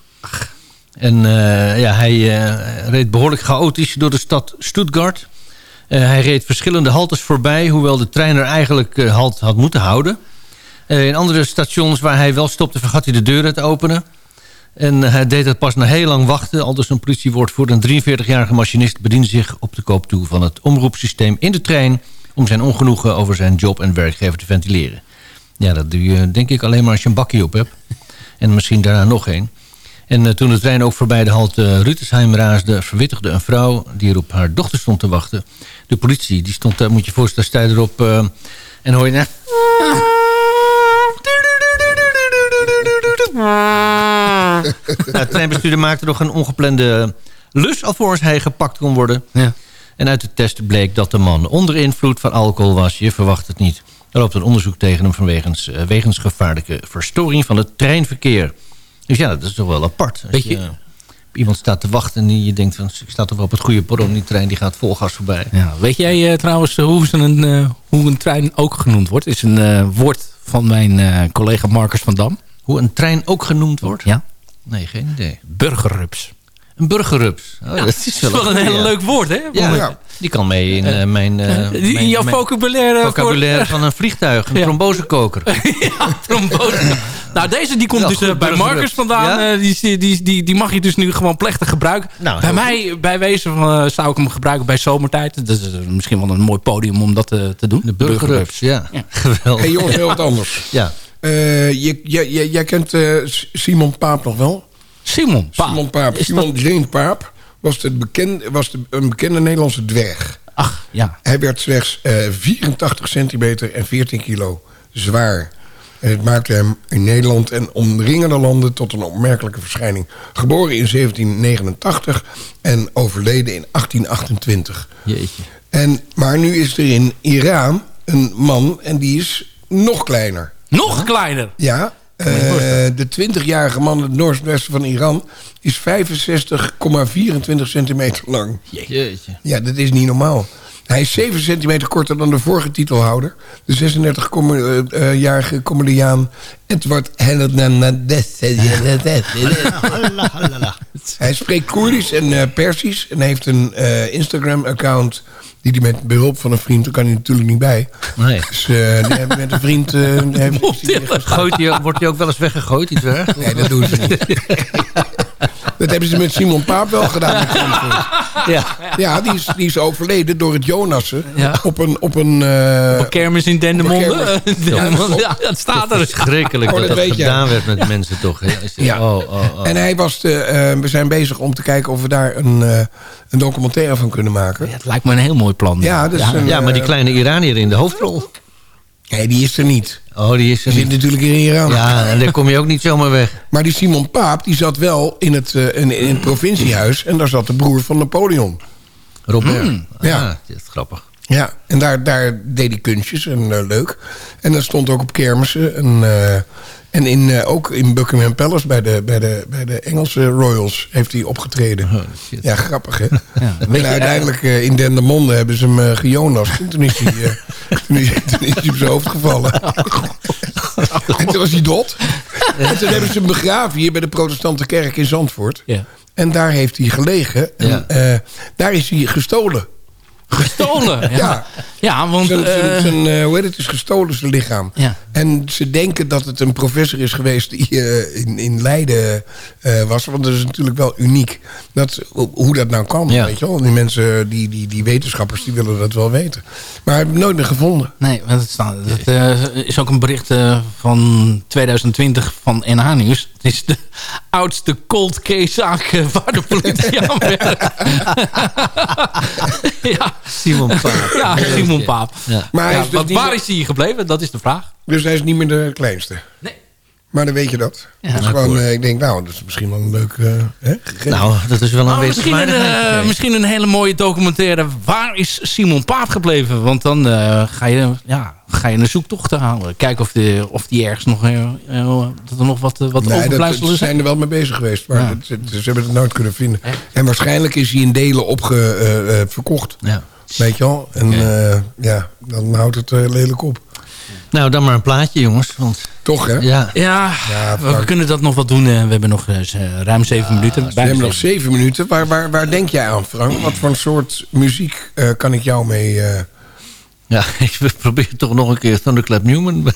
En eh, ja, hij eh, reed behoorlijk chaotisch door de stad Stuttgart. Eh, hij reed verschillende haltes voorbij... hoewel de trein er eigenlijk halt had moeten houden. Eh, in andere stations waar hij wel stopte... vergat hij de deuren te openen. En eh, hij deed het pas na heel lang wachten. Al dus een politiewoordvoerder, een 43-jarige machinist... bediende zich op de koop toe van het omroepsysteem in de trein... om zijn ongenoegen over zijn job en werkgever te ventileren. Ja, dat doe je denk ik alleen maar als je een bakkie op hebt. [LAUGHS] En misschien daarna nog één. En eh, toen de trein ook voorbij de halte Ruttersheim raasde... verwittigde een vrouw die er op haar dochter stond te wachten. De politie, die stond daar, moet je voorstellen, sta je erop... eh, en hoor je... net. Nou, de treinbestuurder maakte nog een ongeplande lus... alvorens hij gepakt kon worden. Ja. En uit de test bleek dat de man onder invloed van alcohol was. Je verwacht het niet. Er loopt een onderzoek tegen hem vanwege uh, wegens gevaarlijke verstoring van het treinverkeer. Dus ja, dat is toch wel apart. Als Weet je- uh, iemand staat te wachten en je denkt... van, ik sta toch wel op het goede perron, die trein die gaat vol gas voorbij. Ja, weet jij eh, trouwens eh, hoe, ze een, eh, hoe een trein ook genoemd wordt? is een eh, woord van mijn eh, collega Marcus van Dam. Hoe een trein ook genoemd wordt? Ja, Nee, geen idee. burgerrups. Een burgerrups. Oh, Ja, dat is wel, een goeie, heel ja. leuk woord, hè? Ja, Ja. die kan mee in eh, mijn, eh, [LAUGHS] Die- in mijn- jouw mijn vocabulaire. voor- vocabulaire van een vliegtuig. Een Ja. trombosekoker. [LAUGHS] [LAUGHS] ja, trombone. nou, deze die komt Ja, dus goed, bij. Marcus vandaan. Ja? Eh, die, die, die, die mag je dus nu gewoon plechtig gebruiken. Nou, bij heel mij, bij wezen van, zou ik hem gebruiken bij zomertijd. Dat is misschien wel een mooi podium om dat te doen. De burgerrups, ja. Geweldig. hey jongens, heel wat anders. Ja. Eh, je, je, je- jij kent eh, Simon Paap nog wel? Simon Paap. Simon Paap. Is Simon dat- Jane Paap was, bekend, was de, een bekende Nederlandse dwerg. Ach, ja. Hij werd slechts eh, 84 centimeter en 14 kilo zwaar. En het maakte hem in Nederland en omringende landen tot een opmerkelijke verschijning. Geboren in 1789 en overleden in 1828. Jeetje. En, maar nu is er in Iran een man en die is nog kleiner. Nog kleiner. Ja, eh, de 20-jarige man in het noordwesten van Iran is 65,24 centimeter lang. Jeetje. Ja, dat is niet normaal. Hij is 7 centimeter korter dan de vorige titelhouder. De 36-jarige comediaan Edward Hij spreekt Koerdisch en eh, Persisch en heeft een eh, Instagram-account... die hij met behulp van een vriend, daar kan hij natuurlijk niet bij. Nee. Dus eh, die hebben met een vriend... eh, [LAUGHS] heeft, Gooit hij, wordt hij ook wel eens weggegooid, dwerg? Nee, dat doen ze niet. [LAUGHS] Dat hebben ze met Simon Paap wel gedaan. Ja, ja die, is, die is overleden door het Jonassen. Ja. Op een... Op een, eh, Op een kermis in Dendermonde. [LAUGHS] Ja, dat staat er. verschrikkelijk Oh, dat dat dat gedaan werd met mensen toch. Is- Ja. Oh, oh, oh. En hij was de, eh, we zijn bezig om te kijken of we daar een, eh, een documentaire van kunnen maken. Ja, het lijkt me een heel mooi plan. Ja, dus een, ja, maar die kleine Iranier in de hoofdrol. Nee, die is er niet. Oh, die is er Die zit natuurlijk in Iran. Ja, en daar kom je ook niet zomaar weg. Maar die Simon Paap, die zat wel in het, eh, in, in het provinciehuis. En daar zat de broer van Napoleon. Robert. Mm. Ja. Ah, dat is grappig. Ja, en daar, daar deed hij kunstjes en eh, leuk. En dat stond ook op kermissen. En, eh, en in, eh, ook in Buckingham Palace bij de, bij, de, bij de Engelse Royals heeft hij opgetreden. shit. ja, grappig hè? [LAUGHS] Ja, en uiteindelijk in Dendermonde hebben ze hem uh, gejonast. En toen is hij, [LAUGHS] toen is, toen is hij op zijn hoofd gevallen. [LAUGHS] en toen was hij dood. En toen hebben ze hem begraven hier bij de protestante kerk in Zandvoort. Ja. En daar heeft hij gelegen. En Ja. daar is hij gestolen. Gestolen. Ja, [LAUGHS] Ja. ja want... Zijn, zijn, eh, zijn, eh, hoe heet het, is gestolen zijn lichaam. Ja. En ze denken dat het een professor is geweest die eh, in, in Leiden was. Want dat is natuurlijk wel uniek. Dat, hoe dat nou kan, Ja. weet je wel. Die mensen, die, die, die wetenschappers, die willen dat wel weten. Maar hem nooit meer gevonden. Nee, want het, staat, het is ook een bericht van 2020 van NH Nieuws. Het is de oudste cold case zaak eh, waar de politie aan werkt. [LAUGHS] ja, Simon Paap. ja, Simon Paap. Ja. Maar Ja, is dus niet waar meer- is hij gebleven? Dat is de vraag. Dus hij is niet meer de kleinste. Nee. Maar dan weet je dat. Ja, dat is gewoon, eh, ik denk, nou, dat is misschien wel een leuk eh, hè, gegeven. Nou, dat is wel een Oh, misschien, een, eh, misschien een hele mooie documentaire. Waar is Simon Paap gebleven? Want dan eh, ga, je, ja, ga je een zoektocht halen. Kijken of, de, of die ergens nog, dat er nog wat, wat Nee, overblijfselen ze zijn. er wel mee bezig geweest. Maar Ja. ze, ze hebben het nooit kunnen vinden. En waarschijnlijk is hij in delen opge, eh, eh, verkocht. Ja. Weet je wel? En eh, ja, dan houdt het eh, lelijk op. Nou, dan maar een plaatje, jongens. Want, Toch, hè? ja. Ja, Ja, we kunnen dat nog wat doen. eh, we hebben nog eh, ruim zeven minuten. We hebben nog zeven. minuten. Waar, waar, waar denk jij aan, Frank? Wat voor een soort muziek eh, kan ik jou mee... eh, ja, [LAUGHS] ik probeer toch nog een keer Thunderclap Newman. [LAUGHS]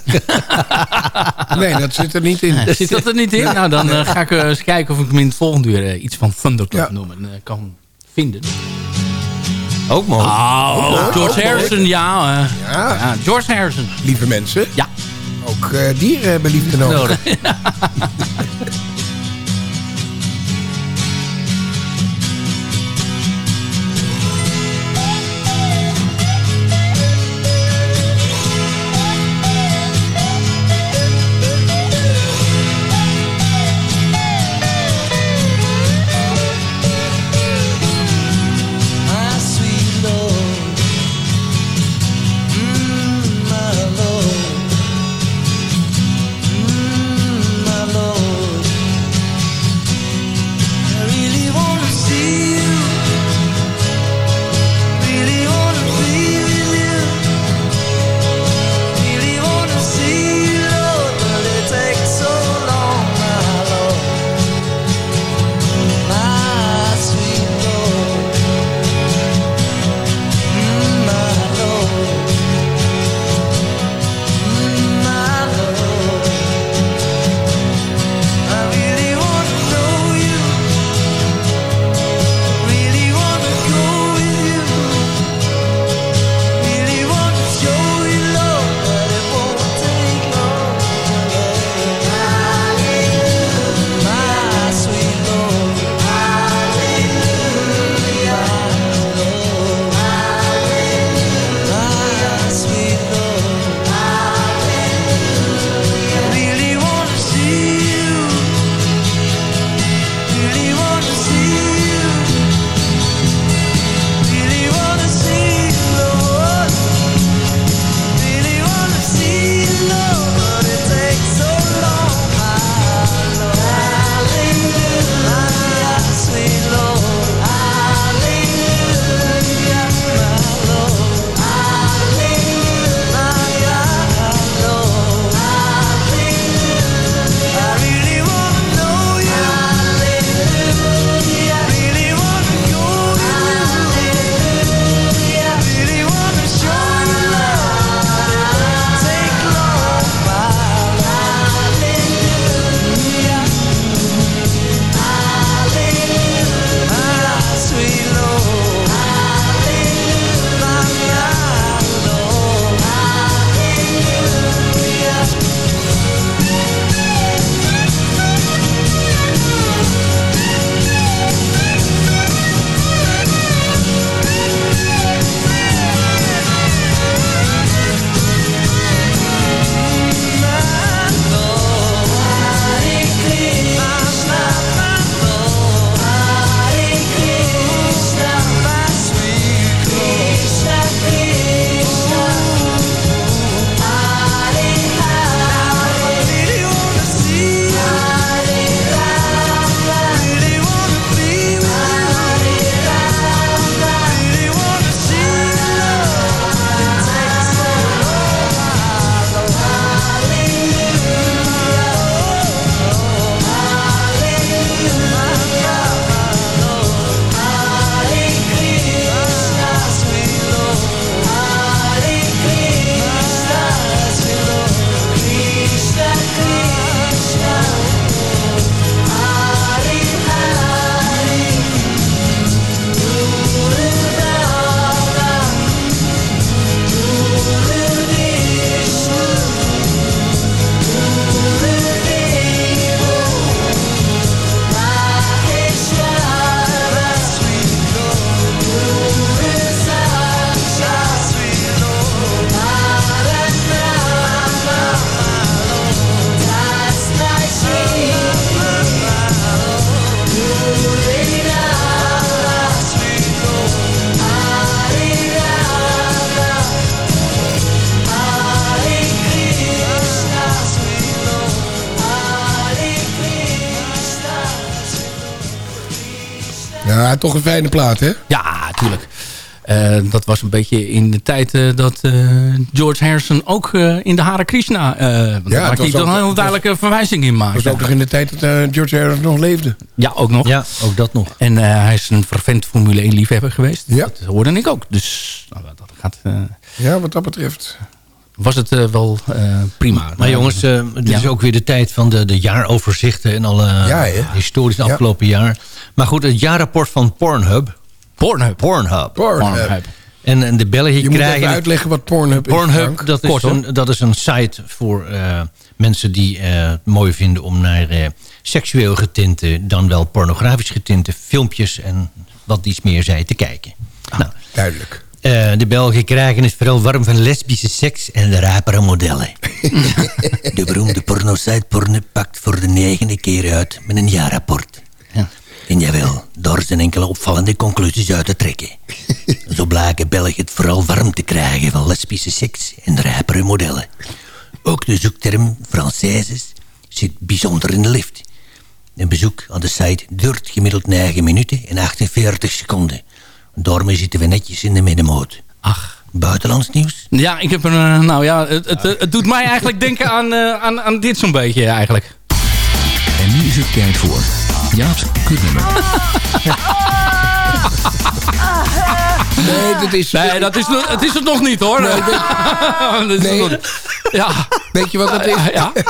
Nee, dat zit er niet in. Zit dat er niet in? Nou, dan ga ik eens kijken of ik hem in het volgende uur iets van Thunderclap Ja. noemen kan vinden. Ook mooi. Oh, George Harrison, ja, Ja. ja. George Harrison. Lieve mensen. Ja. Ook eh, dieren hebben liefde nodig. [LAUGHS] toch een fijne plaat, hè? Ja, tuurlijk. Eh, dat was een beetje in de tijd eh, dat eh, George Harrison ook in de Hare Krishna... ja, daar maak je dan een heel duidelijke verwijzing in maken. Dat was ook nog in de tijd dat George Harrison nog leefde. Ja, ook nog. Ja, ook dat nog. En hij is een vervent Formule 1 liefhebber geweest. Ja. Dat hoorde ik ook. Dus nou, dat gaat... ja, wat dat betreft was het wel prima. Maar jongens, uh, dit is ook weer de tijd van de, de jaaroverzichten en alle ja, historisch afgelopen jaar. Maar goed, het jaarrapport van Pornhub. Pornhub. Pornhub. Pornhub. En, en de Belgen Je krijgen... moet even uitleggen wat Pornhub, Pornhub is. dat, is een, dat is een site voor uh, mensen die uh, het mooi vinden om naar uh, seksueel getinte, dan wel pornografisch getinte filmpjes en wat iets meer zij te kijken. Ah, nou, duidelijk. de Belgen krijgen het vooral warm van lesbische seks en de rapere modellen. [LAUGHS] de beroemde pornosite Pornhub pakt voor de negende keer uit met een jaarrapport. En jawel, daar zijn enkele opvallende conclusies uit te trekken. [LAUGHS] Zo blijken België het vooral warm te krijgen van lesbische seks en rijpere modellen. Ook de zoekterm Françaises zit bijzonder in de lift. Een bezoek aan de site duurt gemiddeld 9 minuten en 48 seconden. Daarmee zitten we netjes in de middenmoot. Ach. Buitenlands nieuws? Ja, ik heb een... nou ja, het, het, het, doet mij eigenlijk denken aan, uh, aan, aan dit zo'n beetje eigenlijk. En nu is het tijd voor Jaap's kutnummer. Nee, dat is... Nee, dat is, het is het nog niet hoor. Nee, dat, [LAUGHS] nee. Nog, ja. Weet je wat dat is? Ja. [LAUGHS]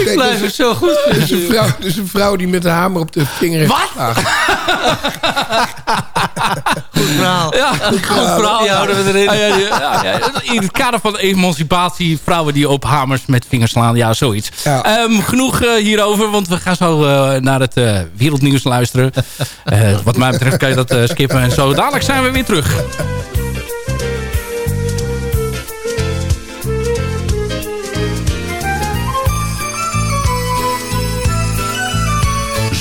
Ik blijf het zo goed Het is, een vrouw, is een vrouw die met een hamer op de vinger heeft Wat? [LAUGHS] Goed verhaal. Ja, goed verhaal. Die houden we erin. Ja, ja, in het kader van de emancipatie, vrouwen die op hamers met vingers slaan. Ja, zoiets. Um, genoeg uh, hierover, want we gaan zo uh, naar het uh, wereldnieuws luisteren. [LAUGHS] wat mij betreft kan je dat skippen. En zo dadelijk zijn we weer terug.